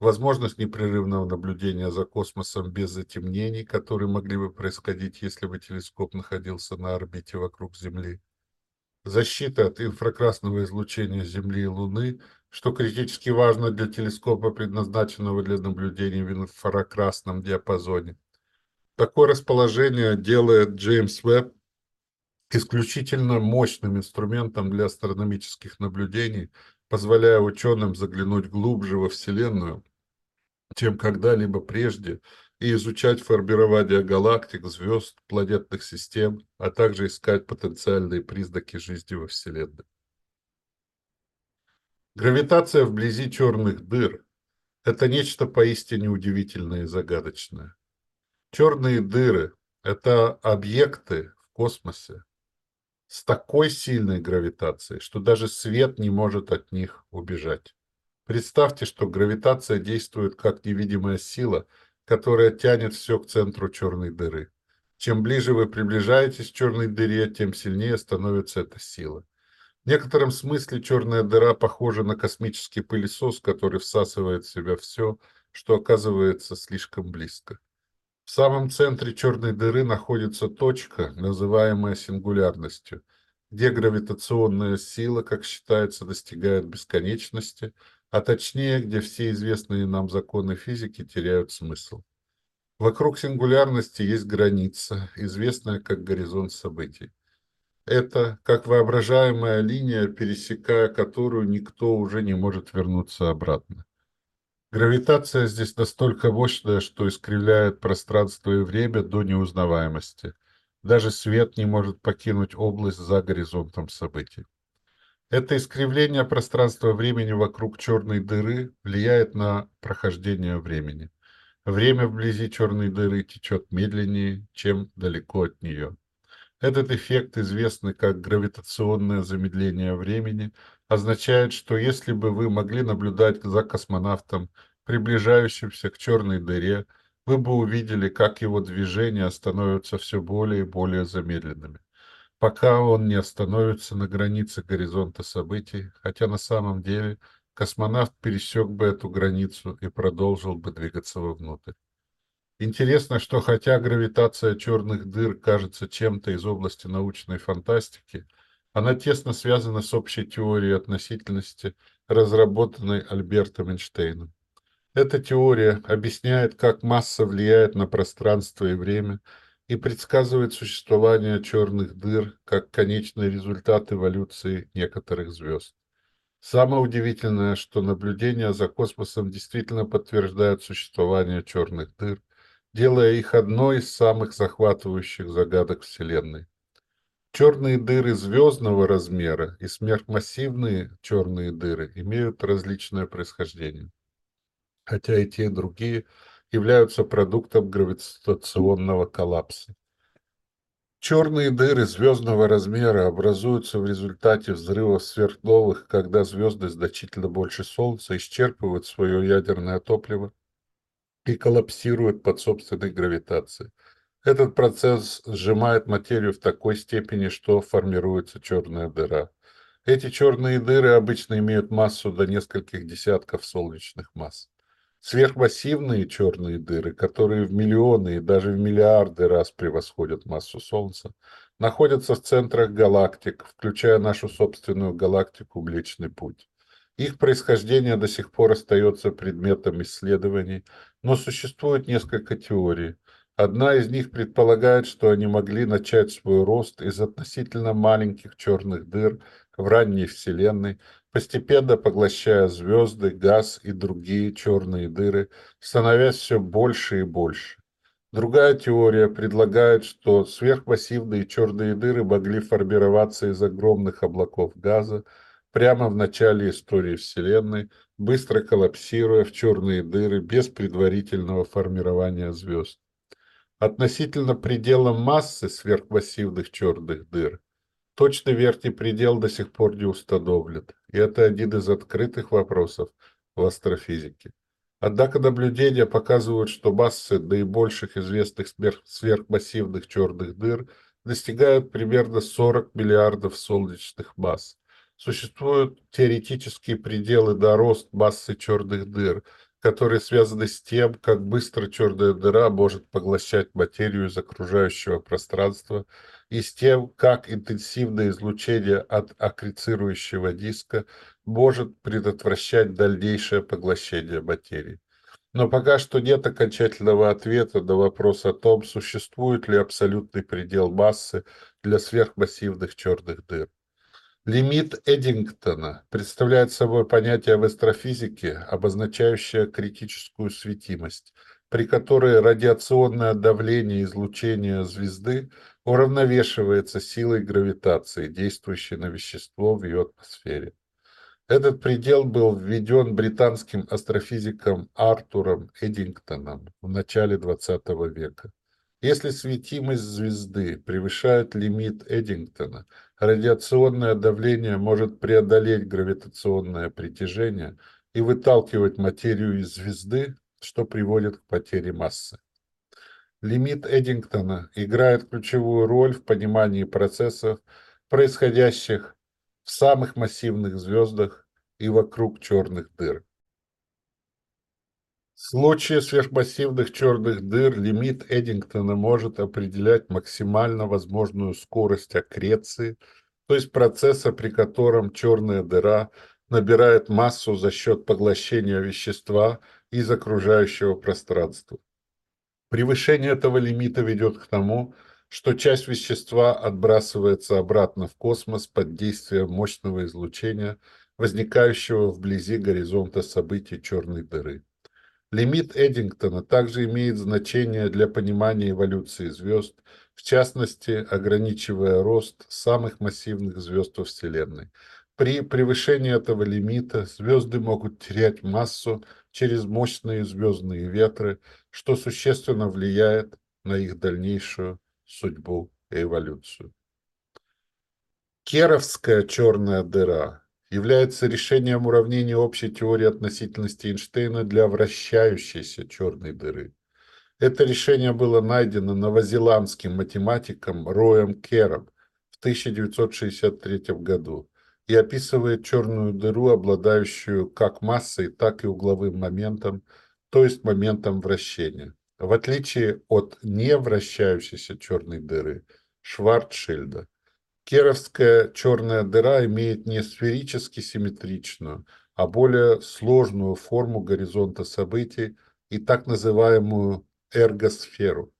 Возможность непрерывного наблюдения за космосом без затемнений, которые могли бы происходить, если бы телескоп находился на орбите вокруг Земли. Защита от инфракрасного излучения Земли и Луны что критически важно для телескопа, предназначенного для наблюдений в инфракрасном диапазоне. Такое расположение делает Джеймс Веб исключительно мощным инструментом для астрономических наблюдений, позволяя ученым заглянуть глубже во Вселенную, чем когда-либо прежде, и изучать формирование галактик, звезд, планетных систем, а также искать потенциальные признаки жизни во Вселенной. Гравитация вблизи черных дыр – это нечто поистине удивительное и загадочное. Черные дыры – это объекты в космосе с такой сильной гравитацией, что даже свет не может от них убежать. Представьте, что гравитация действует как невидимая сила, которая тянет все к центру черной дыры. Чем ближе вы приближаетесь к черной дыре, тем сильнее становится эта сила. В некотором смысле черная дыра похожа на космический пылесос, который всасывает в себя все, что оказывается слишком близко. В самом центре черной дыры находится точка, называемая сингулярностью, где гравитационная сила, как считается, достигает бесконечности, а точнее, где все известные нам законы физики теряют смысл. Вокруг сингулярности есть граница, известная как горизонт событий. Это как воображаемая линия, пересекая которую никто уже не может вернуться обратно. Гравитация здесь настолько мощная, что искривляет пространство и время до неузнаваемости. Даже свет не может покинуть область за горизонтом событий. Это искривление пространства-времени вокруг черной дыры влияет на прохождение времени. Время вблизи черной дыры течет медленнее, чем далеко от нее. Этот эффект, известный как гравитационное замедление времени, означает, что если бы вы могли наблюдать за космонавтом, приближающимся к черной дыре, вы бы увидели, как его движения становятся все более и более замедленными, пока он не остановится на границе горизонта событий, хотя на самом деле космонавт пересек бы эту границу и продолжил бы двигаться вовнутрь. Интересно, что хотя гравитация черных дыр кажется чем-то из области научной фантастики, она тесно связана с общей теорией относительности, разработанной Альбертом Эйнштейном. Эта теория объясняет, как масса влияет на пространство и время и предсказывает существование черных дыр как конечный результат эволюции некоторых звезд. Самое удивительное, что наблюдения за космосом действительно подтверждают существование черных дыр, делая их одной из самых захватывающих загадок Вселенной. Черные дыры звездного размера и сверхмассивные черные дыры имеют различное происхождение хотя и те, и другие являются продуктом гравитационного коллапса. Черные дыры звездного размера образуются в результате взрывов сверхновых, когда звезды значительно больше Солнца исчерпывают свое ядерное топливо и коллапсируют под собственной гравитацией. Этот процесс сжимает материю в такой степени, что формируется черная дыра. Эти черные дыры обычно имеют массу до нескольких десятков солнечных масс. Сверхмассивные черные дыры, которые в миллионы и даже в миллиарды раз превосходят массу Солнца, находятся в центрах галактик, включая нашу собственную галактику Млечный Путь. Их происхождение до сих пор остается предметом исследований, но существует несколько теорий. Одна из них предполагает, что они могли начать свой рост из относительно маленьких черных дыр в ранней Вселенной, постепенно поглощая звезды, газ и другие черные дыры, становясь все больше и больше. Другая теория предлагает, что сверхмассивные черные дыры могли формироваться из огромных облаков газа прямо в начале истории Вселенной, быстро коллапсируя в черные дыры без предварительного формирования звезд. Относительно предела массы сверхмассивных черных дыр Точный верхний предел до сих пор не установлен, и это один из открытых вопросов в астрофизике. Однако наблюдения показывают, что массы наибольших известных сверхмассивных черных дыр достигают примерно 40 миллиардов солнечных масс. Существуют теоретические пределы на рост массы черных дыр, которые связаны с тем, как быстро черная дыра может поглощать материю из окружающего пространства и с тем, как интенсивное излучение от аккрецирующего диска может предотвращать дальнейшее поглощение материи. Но пока что нет окончательного ответа на вопрос о том, существует ли абсолютный предел массы для сверхмассивных черных дыр. Лимит Эддингтона представляет собой понятие в астрофизике, обозначающее критическую светимость, при которой радиационное давление излучения звезды уравновешивается силой гравитации, действующей на вещество в ее атмосфере. Этот предел был введен британским астрофизиком Артуром Эддингтоном в начале XX века. Если светимость звезды превышает лимит Эддингтона, радиационное давление может преодолеть гравитационное притяжение и выталкивать материю из звезды, что приводит к потере массы. Лимит Эддингтона играет ключевую роль в понимании процессов, происходящих в самых массивных звездах и вокруг черных дыр. В случае сверхмассивных черных дыр лимит Эддингтона может определять максимально возможную скорость аккреции, то есть процесса, при котором черная дыра набирает массу за счет поглощения вещества из окружающего пространства. Превышение этого лимита ведет к тому, что часть вещества отбрасывается обратно в космос под действием мощного излучения, возникающего вблизи горизонта событий черной дыры. Лимит Эддингтона также имеет значение для понимания эволюции звезд, в частности, ограничивая рост самых массивных звезд во Вселенной. При превышении этого лимита звезды могут терять массу через мощные звездные ветры, что существенно влияет на их дальнейшую судьбу и эволюцию. Керовская черная дыра является решением уравнения общей теории относительности Эйнштейна для вращающейся черной дыры. Это решение было найдено новозеландским математиком Роем Кером в 1963 году и описывает черную дыру, обладающую как массой, так и угловым моментом, то есть моментом вращения. В отличие от невращающейся черной дыры Шварцшильда, Керовская черная дыра имеет не сферически симметричную, а более сложную форму горизонта событий и так называемую эргосферу.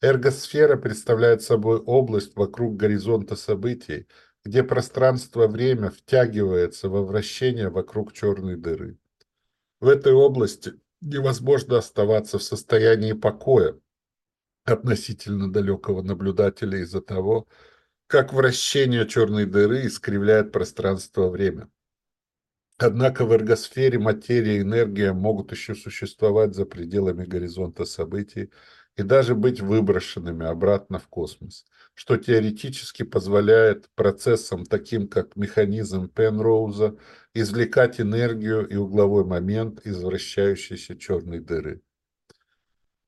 Эргосфера представляет собой область вокруг горизонта событий, где пространство-время втягивается во вращение вокруг черной дыры. В этой области невозможно оставаться в состоянии покоя относительно далекого наблюдателя из-за того, как вращение черной дыры искривляет пространство-время. Однако в эргосфере материя и энергия могут еще существовать за пределами горизонта событий и даже быть выброшенными обратно в космос, что теоретически позволяет процессам, таким как механизм Пенроуза, извлекать энергию и угловой момент из вращающейся черной дыры.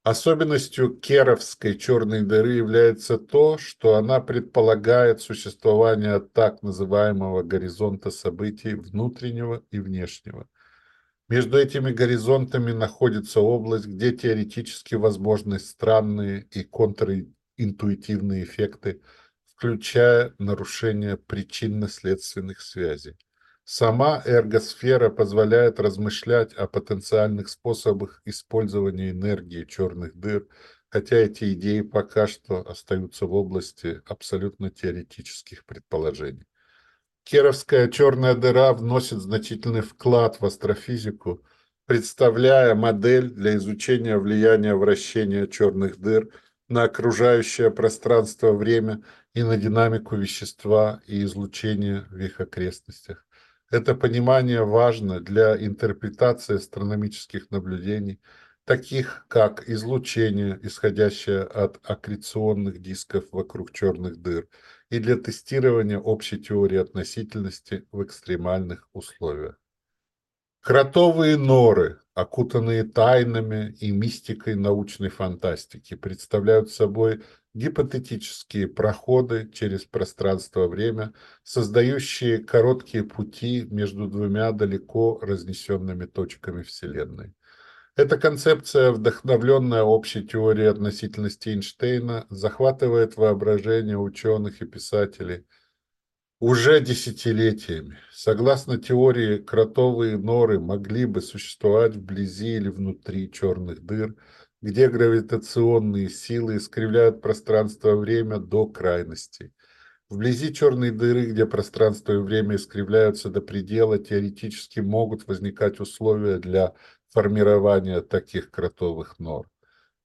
Особенностью керовской черной дыры является то, что она предполагает существование так называемого горизонта событий внутреннего и внешнего. Между этими горизонтами находится область, где теоретически возможны странные и контринтуитивные эффекты, включая нарушение причинно-следственных связей. Сама эргосфера позволяет размышлять о потенциальных способах использования энергии черных дыр, хотя эти идеи пока что остаются в области абсолютно теоретических предположений. Керовская черная дыра вносит значительный вклад в астрофизику, представляя модель для изучения влияния вращения черных дыр на окружающее пространство-время и на динамику вещества и излучения в их окрестностях. Это понимание важно для интерпретации астрономических наблюдений, таких как излучение, исходящее от аккреционных дисков вокруг черных дыр, и для тестирования общей теории относительности в экстремальных условиях. Кротовые норы, окутанные тайнами и мистикой научной фантастики, представляют собой гипотетические проходы через пространство-время, создающие короткие пути между двумя далеко разнесенными точками Вселенной. Эта концепция, вдохновленная общей теорией относительности Эйнштейна, захватывает воображение ученых и писателей уже десятилетиями. Согласно теории, кротовые норы могли бы существовать вблизи или внутри черных дыр – где гравитационные силы искривляют пространство-время до крайности. Вблизи черной дыры, где пространство и время искривляются до предела, теоретически могут возникать условия для формирования таких кротовых нор.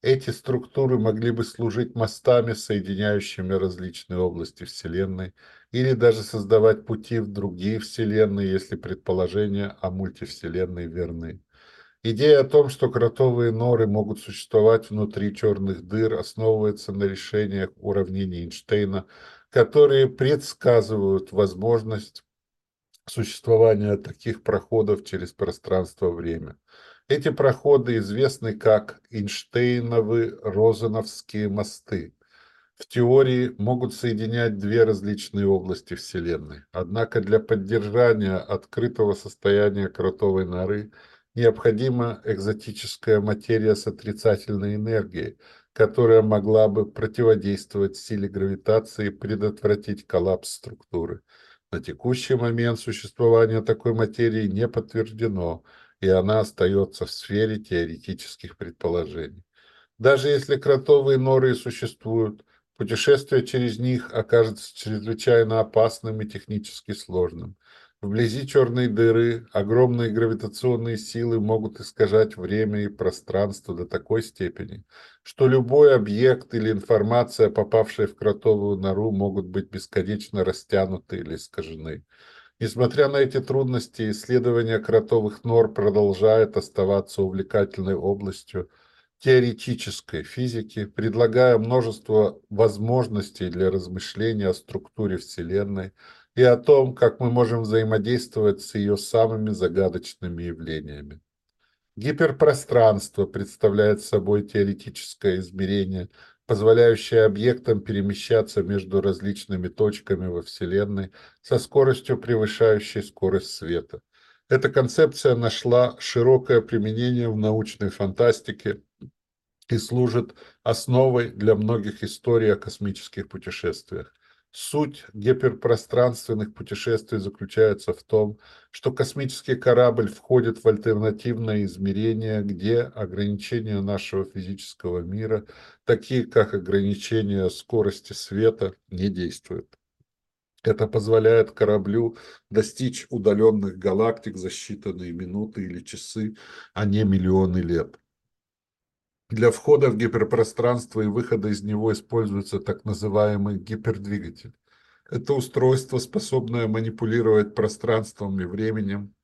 Эти структуры могли бы служить мостами, соединяющими различные области Вселенной, или даже создавать пути в другие Вселенные, если предположения о мультивселенной верны. Идея о том, что кротовые норы могут существовать внутри черных дыр, основывается на решениях уравнений Эйнштейна, которые предсказывают возможность существования таких проходов через пространство-время. Эти проходы известны как Эйнштейновы Розановские мосты. В теории могут соединять две различные области Вселенной. Однако для поддержания открытого состояния кротовой норы – необходима экзотическая материя с отрицательной энергией, которая могла бы противодействовать силе гравитации и предотвратить коллапс структуры. На текущий момент существование такой материи не подтверждено, и она остается в сфере теоретических предположений. Даже если кротовые норы существуют, путешествие через них окажется чрезвычайно опасным и технически сложным. Вблизи черной дыры огромные гравитационные силы могут искажать время и пространство до такой степени, что любой объект или информация, попавшая в кротовую нору, могут быть бесконечно растянуты или искажены. Несмотря на эти трудности, исследование кротовых нор продолжает оставаться увлекательной областью теоретической физики, предлагая множество возможностей для размышления о структуре Вселенной, и о том, как мы можем взаимодействовать с ее самыми загадочными явлениями. Гиперпространство представляет собой теоретическое измерение, позволяющее объектам перемещаться между различными точками во Вселенной со скоростью, превышающей скорость света. Эта концепция нашла широкое применение в научной фантастике и служит основой для многих историй о космических путешествиях. Суть гиперпространственных путешествий заключается в том, что космический корабль входит в альтернативное измерение, где ограничения нашего физического мира, такие как ограничение скорости света, не действуют. Это позволяет кораблю достичь удаленных галактик за считанные минуты или часы, а не миллионы лет. Для входа в гиперпространство и выхода из него используется так называемый гипердвигатель. Это устройство, способное манипулировать пространством и временем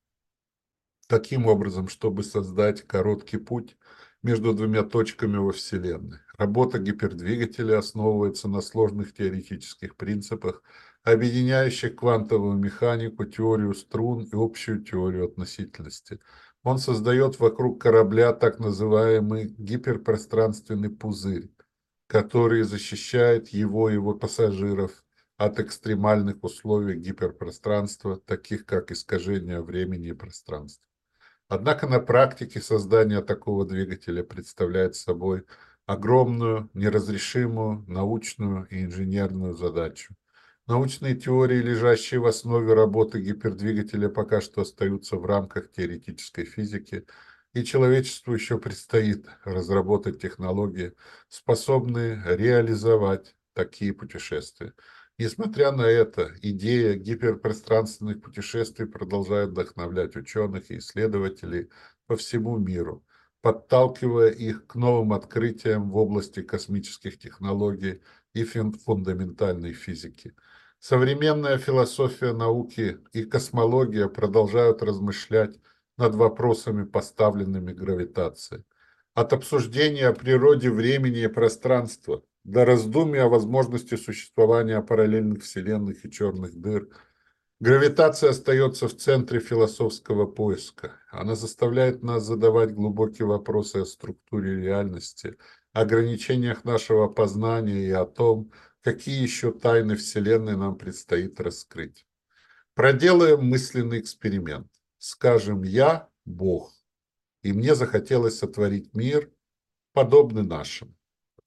таким образом, чтобы создать короткий путь между двумя точками во Вселенной. Работа гипердвигателя основывается на сложных теоретических принципах, объединяющих квантовую механику, теорию струн и общую теорию относительности – он создает вокруг корабля так называемый гиперпространственный пузырь, который защищает его и его пассажиров от экстремальных условий гиперпространства, таких как искажение времени и пространства. Однако на практике создание такого двигателя представляет собой огромную, неразрешимую научную и инженерную задачу. Научные теории, лежащие в основе работы гипердвигателя, пока что остаются в рамках теоретической физики, и человечеству еще предстоит разработать технологии, способные реализовать такие путешествия. Несмотря на это, идея гиперпространственных путешествий продолжает вдохновлять ученых и исследователей по всему миру, подталкивая их к новым открытиям в области космических технологий и фундаментальной физики – Современная философия науки и космология продолжают размышлять над вопросами, поставленными гравитацией. От обсуждения о природе времени и пространства до раздумий о возможности существования параллельных вселенных и черных дыр, гравитация остается в центре философского поиска. Она заставляет нас задавать глубокие вопросы о структуре реальности, ограничениях нашего познания и о том, какие еще тайны Вселенной нам предстоит раскрыть. Проделаем мысленный эксперимент. Скажем, я Бог, и мне захотелось сотворить мир, подобный нашим.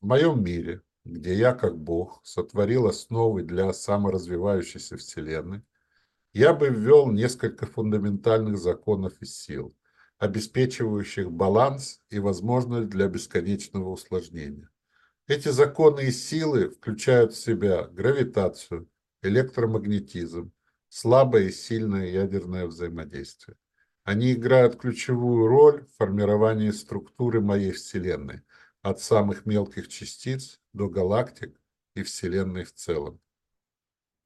В моем мире, где я как Бог сотворил основы для саморазвивающейся Вселенной, я бы ввел несколько фундаментальных законов и сил, обеспечивающих баланс и возможность для бесконечного усложнения. Эти законы и силы включают в себя гравитацию, электромагнетизм, слабое и сильное ядерное взаимодействие. Они играют ключевую роль в формировании структуры моей Вселенной, от самых мелких частиц до галактик и Вселенной в целом.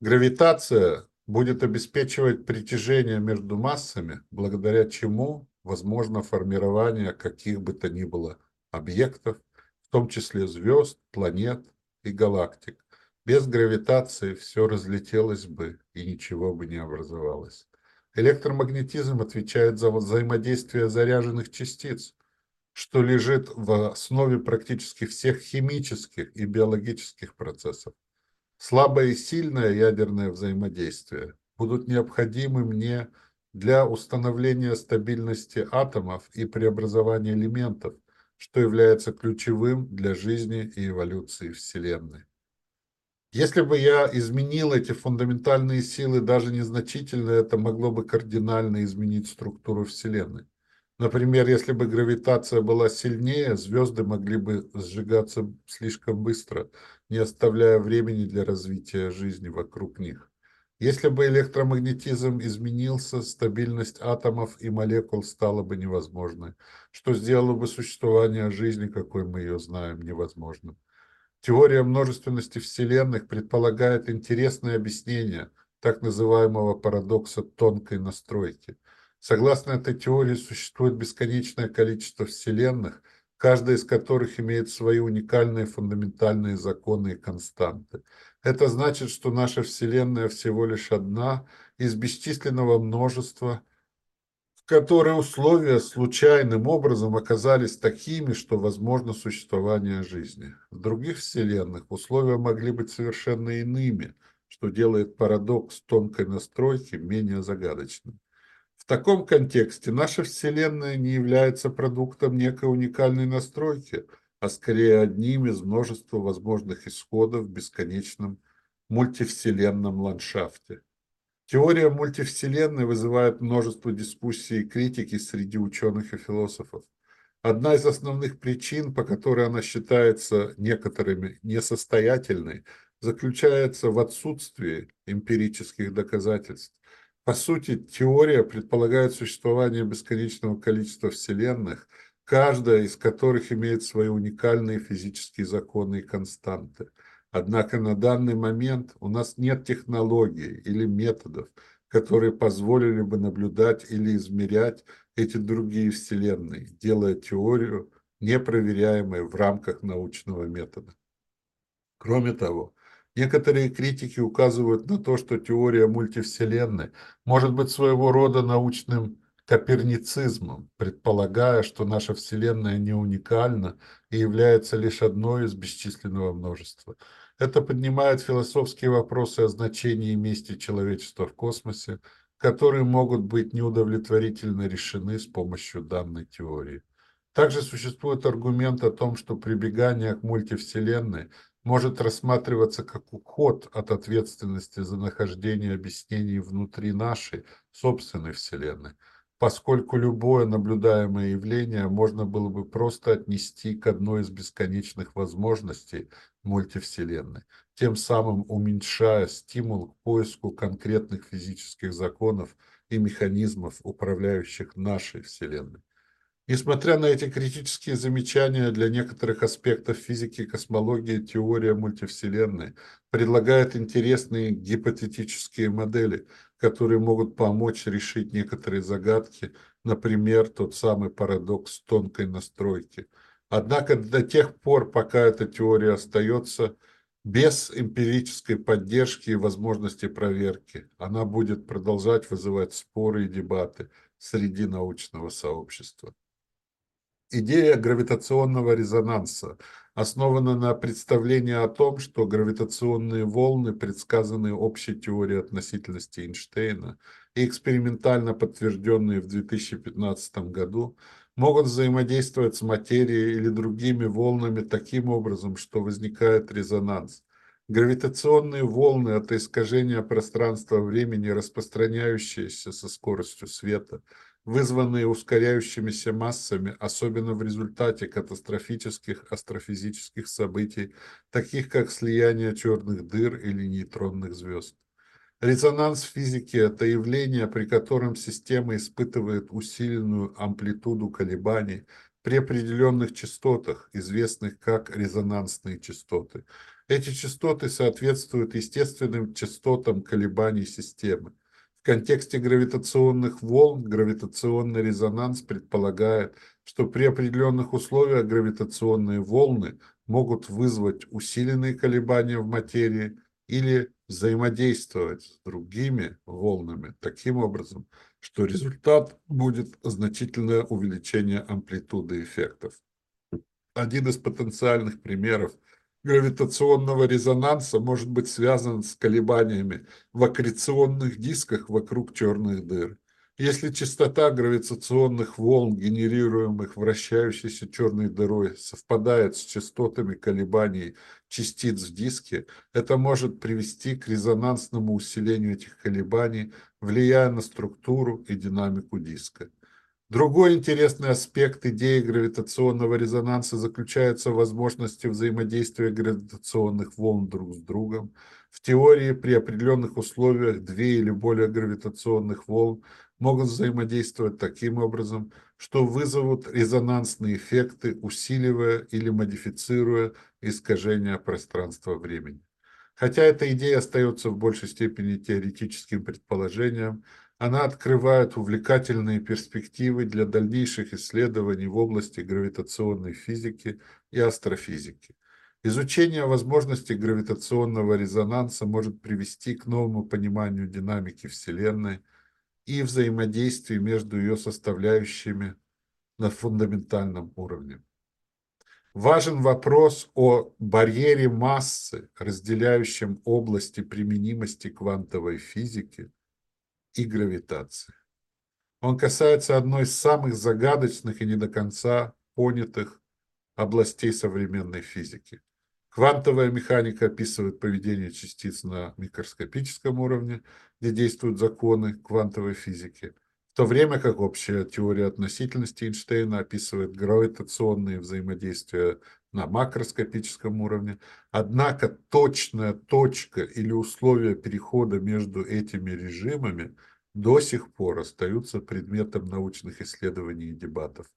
Гравитация будет обеспечивать притяжение между массами, благодаря чему возможно формирование каких бы то ни было объектов в том числе звезд, планет и галактик. Без гравитации все разлетелось бы и ничего бы не образовалось. Электромагнетизм отвечает за взаимодействие заряженных частиц, что лежит в основе практически всех химических и биологических процессов. Слабое и сильное ядерное взаимодействие будут необходимы мне для установления стабильности атомов и преобразования элементов – что является ключевым для жизни и эволюции Вселенной. Если бы я изменил эти фундаментальные силы даже незначительно, это могло бы кардинально изменить структуру Вселенной. Например, если бы гравитация была сильнее, звезды могли бы сжигаться слишком быстро, не оставляя времени для развития жизни вокруг них. Если бы электромагнетизм изменился, стабильность атомов и молекул стала бы невозможной, что сделало бы существование жизни, какой мы ее знаем, невозможным. Теория множественности вселенных предполагает интересное объяснение так называемого парадокса тонкой настройки. Согласно этой теории, существует бесконечное количество вселенных, каждая из которых имеет свои уникальные фундаментальные законы и константы. Это значит, что наша Вселенная всего лишь одна из бесчисленного множества, в которые условия случайным образом оказались такими, что возможно существование жизни. В других вселенных условия могли быть совершенно иными, что делает парадокс тонкой настройки менее загадочным. В таком контексте наша Вселенная не является продуктом некой уникальной настройки, а скорее одним из множества возможных исходов в бесконечном мультивселенном ландшафте. Теория мультивселенной вызывает множество дискуссий и критики среди ученых и философов. Одна из основных причин, по которой она считается некоторыми несостоятельной, заключается в отсутствии эмпирических доказательств. По сути, теория предполагает существование бесконечного количества вселенных, каждая из которых имеет свои уникальные физические законы и константы – Однако на данный момент у нас нет технологий или методов, которые позволили бы наблюдать или измерять эти другие вселенные, делая теорию непроверяемой в рамках научного метода. Кроме того, некоторые критики указывают на то, что теория мультивселенной может быть своего рода научным коперницизмом, предполагая, что наша Вселенная не уникальна и является лишь одной из бесчисленного множества. Это поднимает философские вопросы о значении и человечества в космосе, которые могут быть неудовлетворительно решены с помощью данной теории. Также существует аргумент о том, что прибегание к мультивселенной может рассматриваться как уход от ответственности за нахождение объяснений внутри нашей собственной Вселенной, поскольку любое наблюдаемое явление можно было бы просто отнести к одной из бесконечных возможностей мультивселенной, тем самым уменьшая стимул к поиску конкретных физических законов и механизмов, управляющих нашей Вселенной. Несмотря на эти критические замечания, для некоторых аспектов физики и космологии теория мультивселенной предлагает интересные гипотетические модели, которые могут помочь решить некоторые загадки, например, тот самый парадокс тонкой настройки. Однако до тех пор, пока эта теория остается без эмпирической поддержки и возможности проверки, она будет продолжать вызывать споры и дебаты среди научного сообщества. Идея гравитационного резонанса основана на представлении о том, что гравитационные волны, предсказанные общей теорией относительности Эйнштейна и экспериментально подтвержденные в 2015 году, могут взаимодействовать с материей или другими волнами таким образом, что возникает резонанс. Гравитационные волны – это искажение пространства-времени, распространяющиеся со скоростью света – вызванные ускоряющимися массами, особенно в результате катастрофических астрофизических событий, таких как слияние черных дыр или нейтронных звезд. Резонанс физики – это явление, при котором система испытывает усиленную амплитуду колебаний при определенных частотах, известных как резонансные частоты. Эти частоты соответствуют естественным частотам колебаний системы. Контексте гравитационных волн гравитационный резонанс предполагает, что при определенных условиях гравитационные волны могут вызвать усиленные колебания в материи или взаимодействовать с другими волнами таким образом, что результат будет значительное увеличение амплитуды эффектов. Один из потенциальных примеров – гравитационного резонанса может быть связан с колебаниями в аккреционных дисках вокруг черных дыр. Если частота гравитационных волн, генерируемых вращающейся черной дырой, совпадает с частотами колебаний частиц в диске, это может привести к резонансному усилению этих колебаний, влияя на структуру и динамику диска. Другой интересный аспект идеи гравитационного резонанса заключается в возможности взаимодействия гравитационных волн друг с другом. В теории при определенных условиях две или более гравитационных волн могут взаимодействовать таким образом, что вызовут резонансные эффекты, усиливая или модифицируя искажение пространства-времени. Хотя эта идея остается в большей степени теоретическим предположением, она открывает увлекательные перспективы для дальнейших исследований в области гравитационной физики и астрофизики. Изучение возможностей гравитационного резонанса может привести к новому пониманию динамики Вселенной и взаимодействии между ее составляющими на фундаментальном уровне. Важен вопрос о барьере массы, разделяющем области применимости квантовой физики и гравитации. Он касается одной из самых загадочных и не до конца понятых областей современной физики. Квантовая механика описывает поведение частиц на микроскопическом уровне, где действуют законы квантовой физики, то время как общая теория относительности Эйнштейна описывает гравитационные взаимодействия на макроскопическом уровне. Однако точная точка или условия перехода между этими режимами до сих пор остаются предметом научных исследований и дебатов.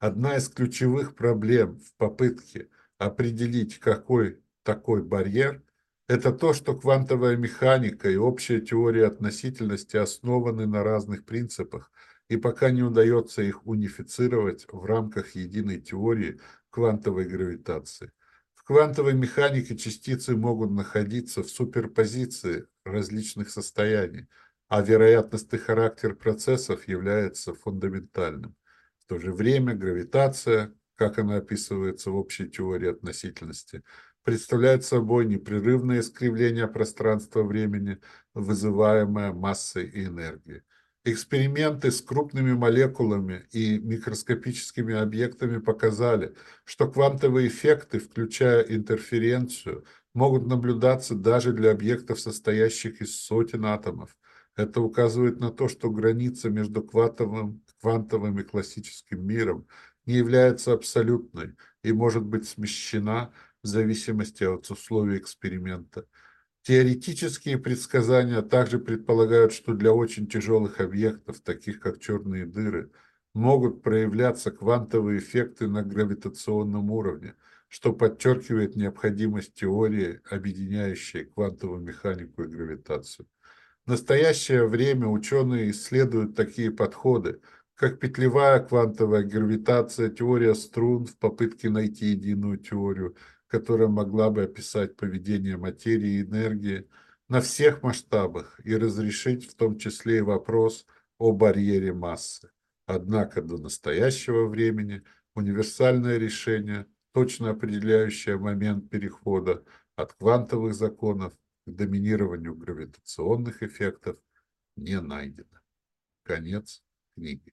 Одна из ключевых проблем в попытке определить, какой такой барьер, это то, что квантовая механика и общая теория относительности основаны на разных принципах, и пока не удается их унифицировать в рамках единой теории квантовой гравитации. В квантовой механике частицы могут находиться в суперпозиции различных состояний, а вероятностный характер процессов является фундаментальным. В то же время гравитация, как она описывается в общей теории относительности, представляет собой непрерывное искривление пространства-времени, вызываемое массой и энергией. Эксперименты с крупными молекулами и микроскопическими объектами показали, что квантовые эффекты, включая интерференцию, могут наблюдаться даже для объектов, состоящих из сотен атомов. Это указывает на то, что граница между квантовым, квантовым и классическим миром не является абсолютной и может быть смещена в зависимости от условий эксперимента. Теоретические предсказания также предполагают, что для очень тяжелых объектов, таких как черные дыры, могут проявляться квантовые эффекты на гравитационном уровне, что подчеркивает необходимость теории, объединяющей квантовую механику и гравитацию. В настоящее время ученые исследуют такие подходы, как петлевая квантовая гравитация, теория струн в попытке найти единую теорию – которая могла бы описать поведение материи и энергии на всех масштабах и разрешить в том числе и вопрос о барьере массы. Однако до настоящего времени универсальное решение, точно определяющее момент перехода от квантовых законов к доминированию гравитационных эффектов, не найдено. Конец книги.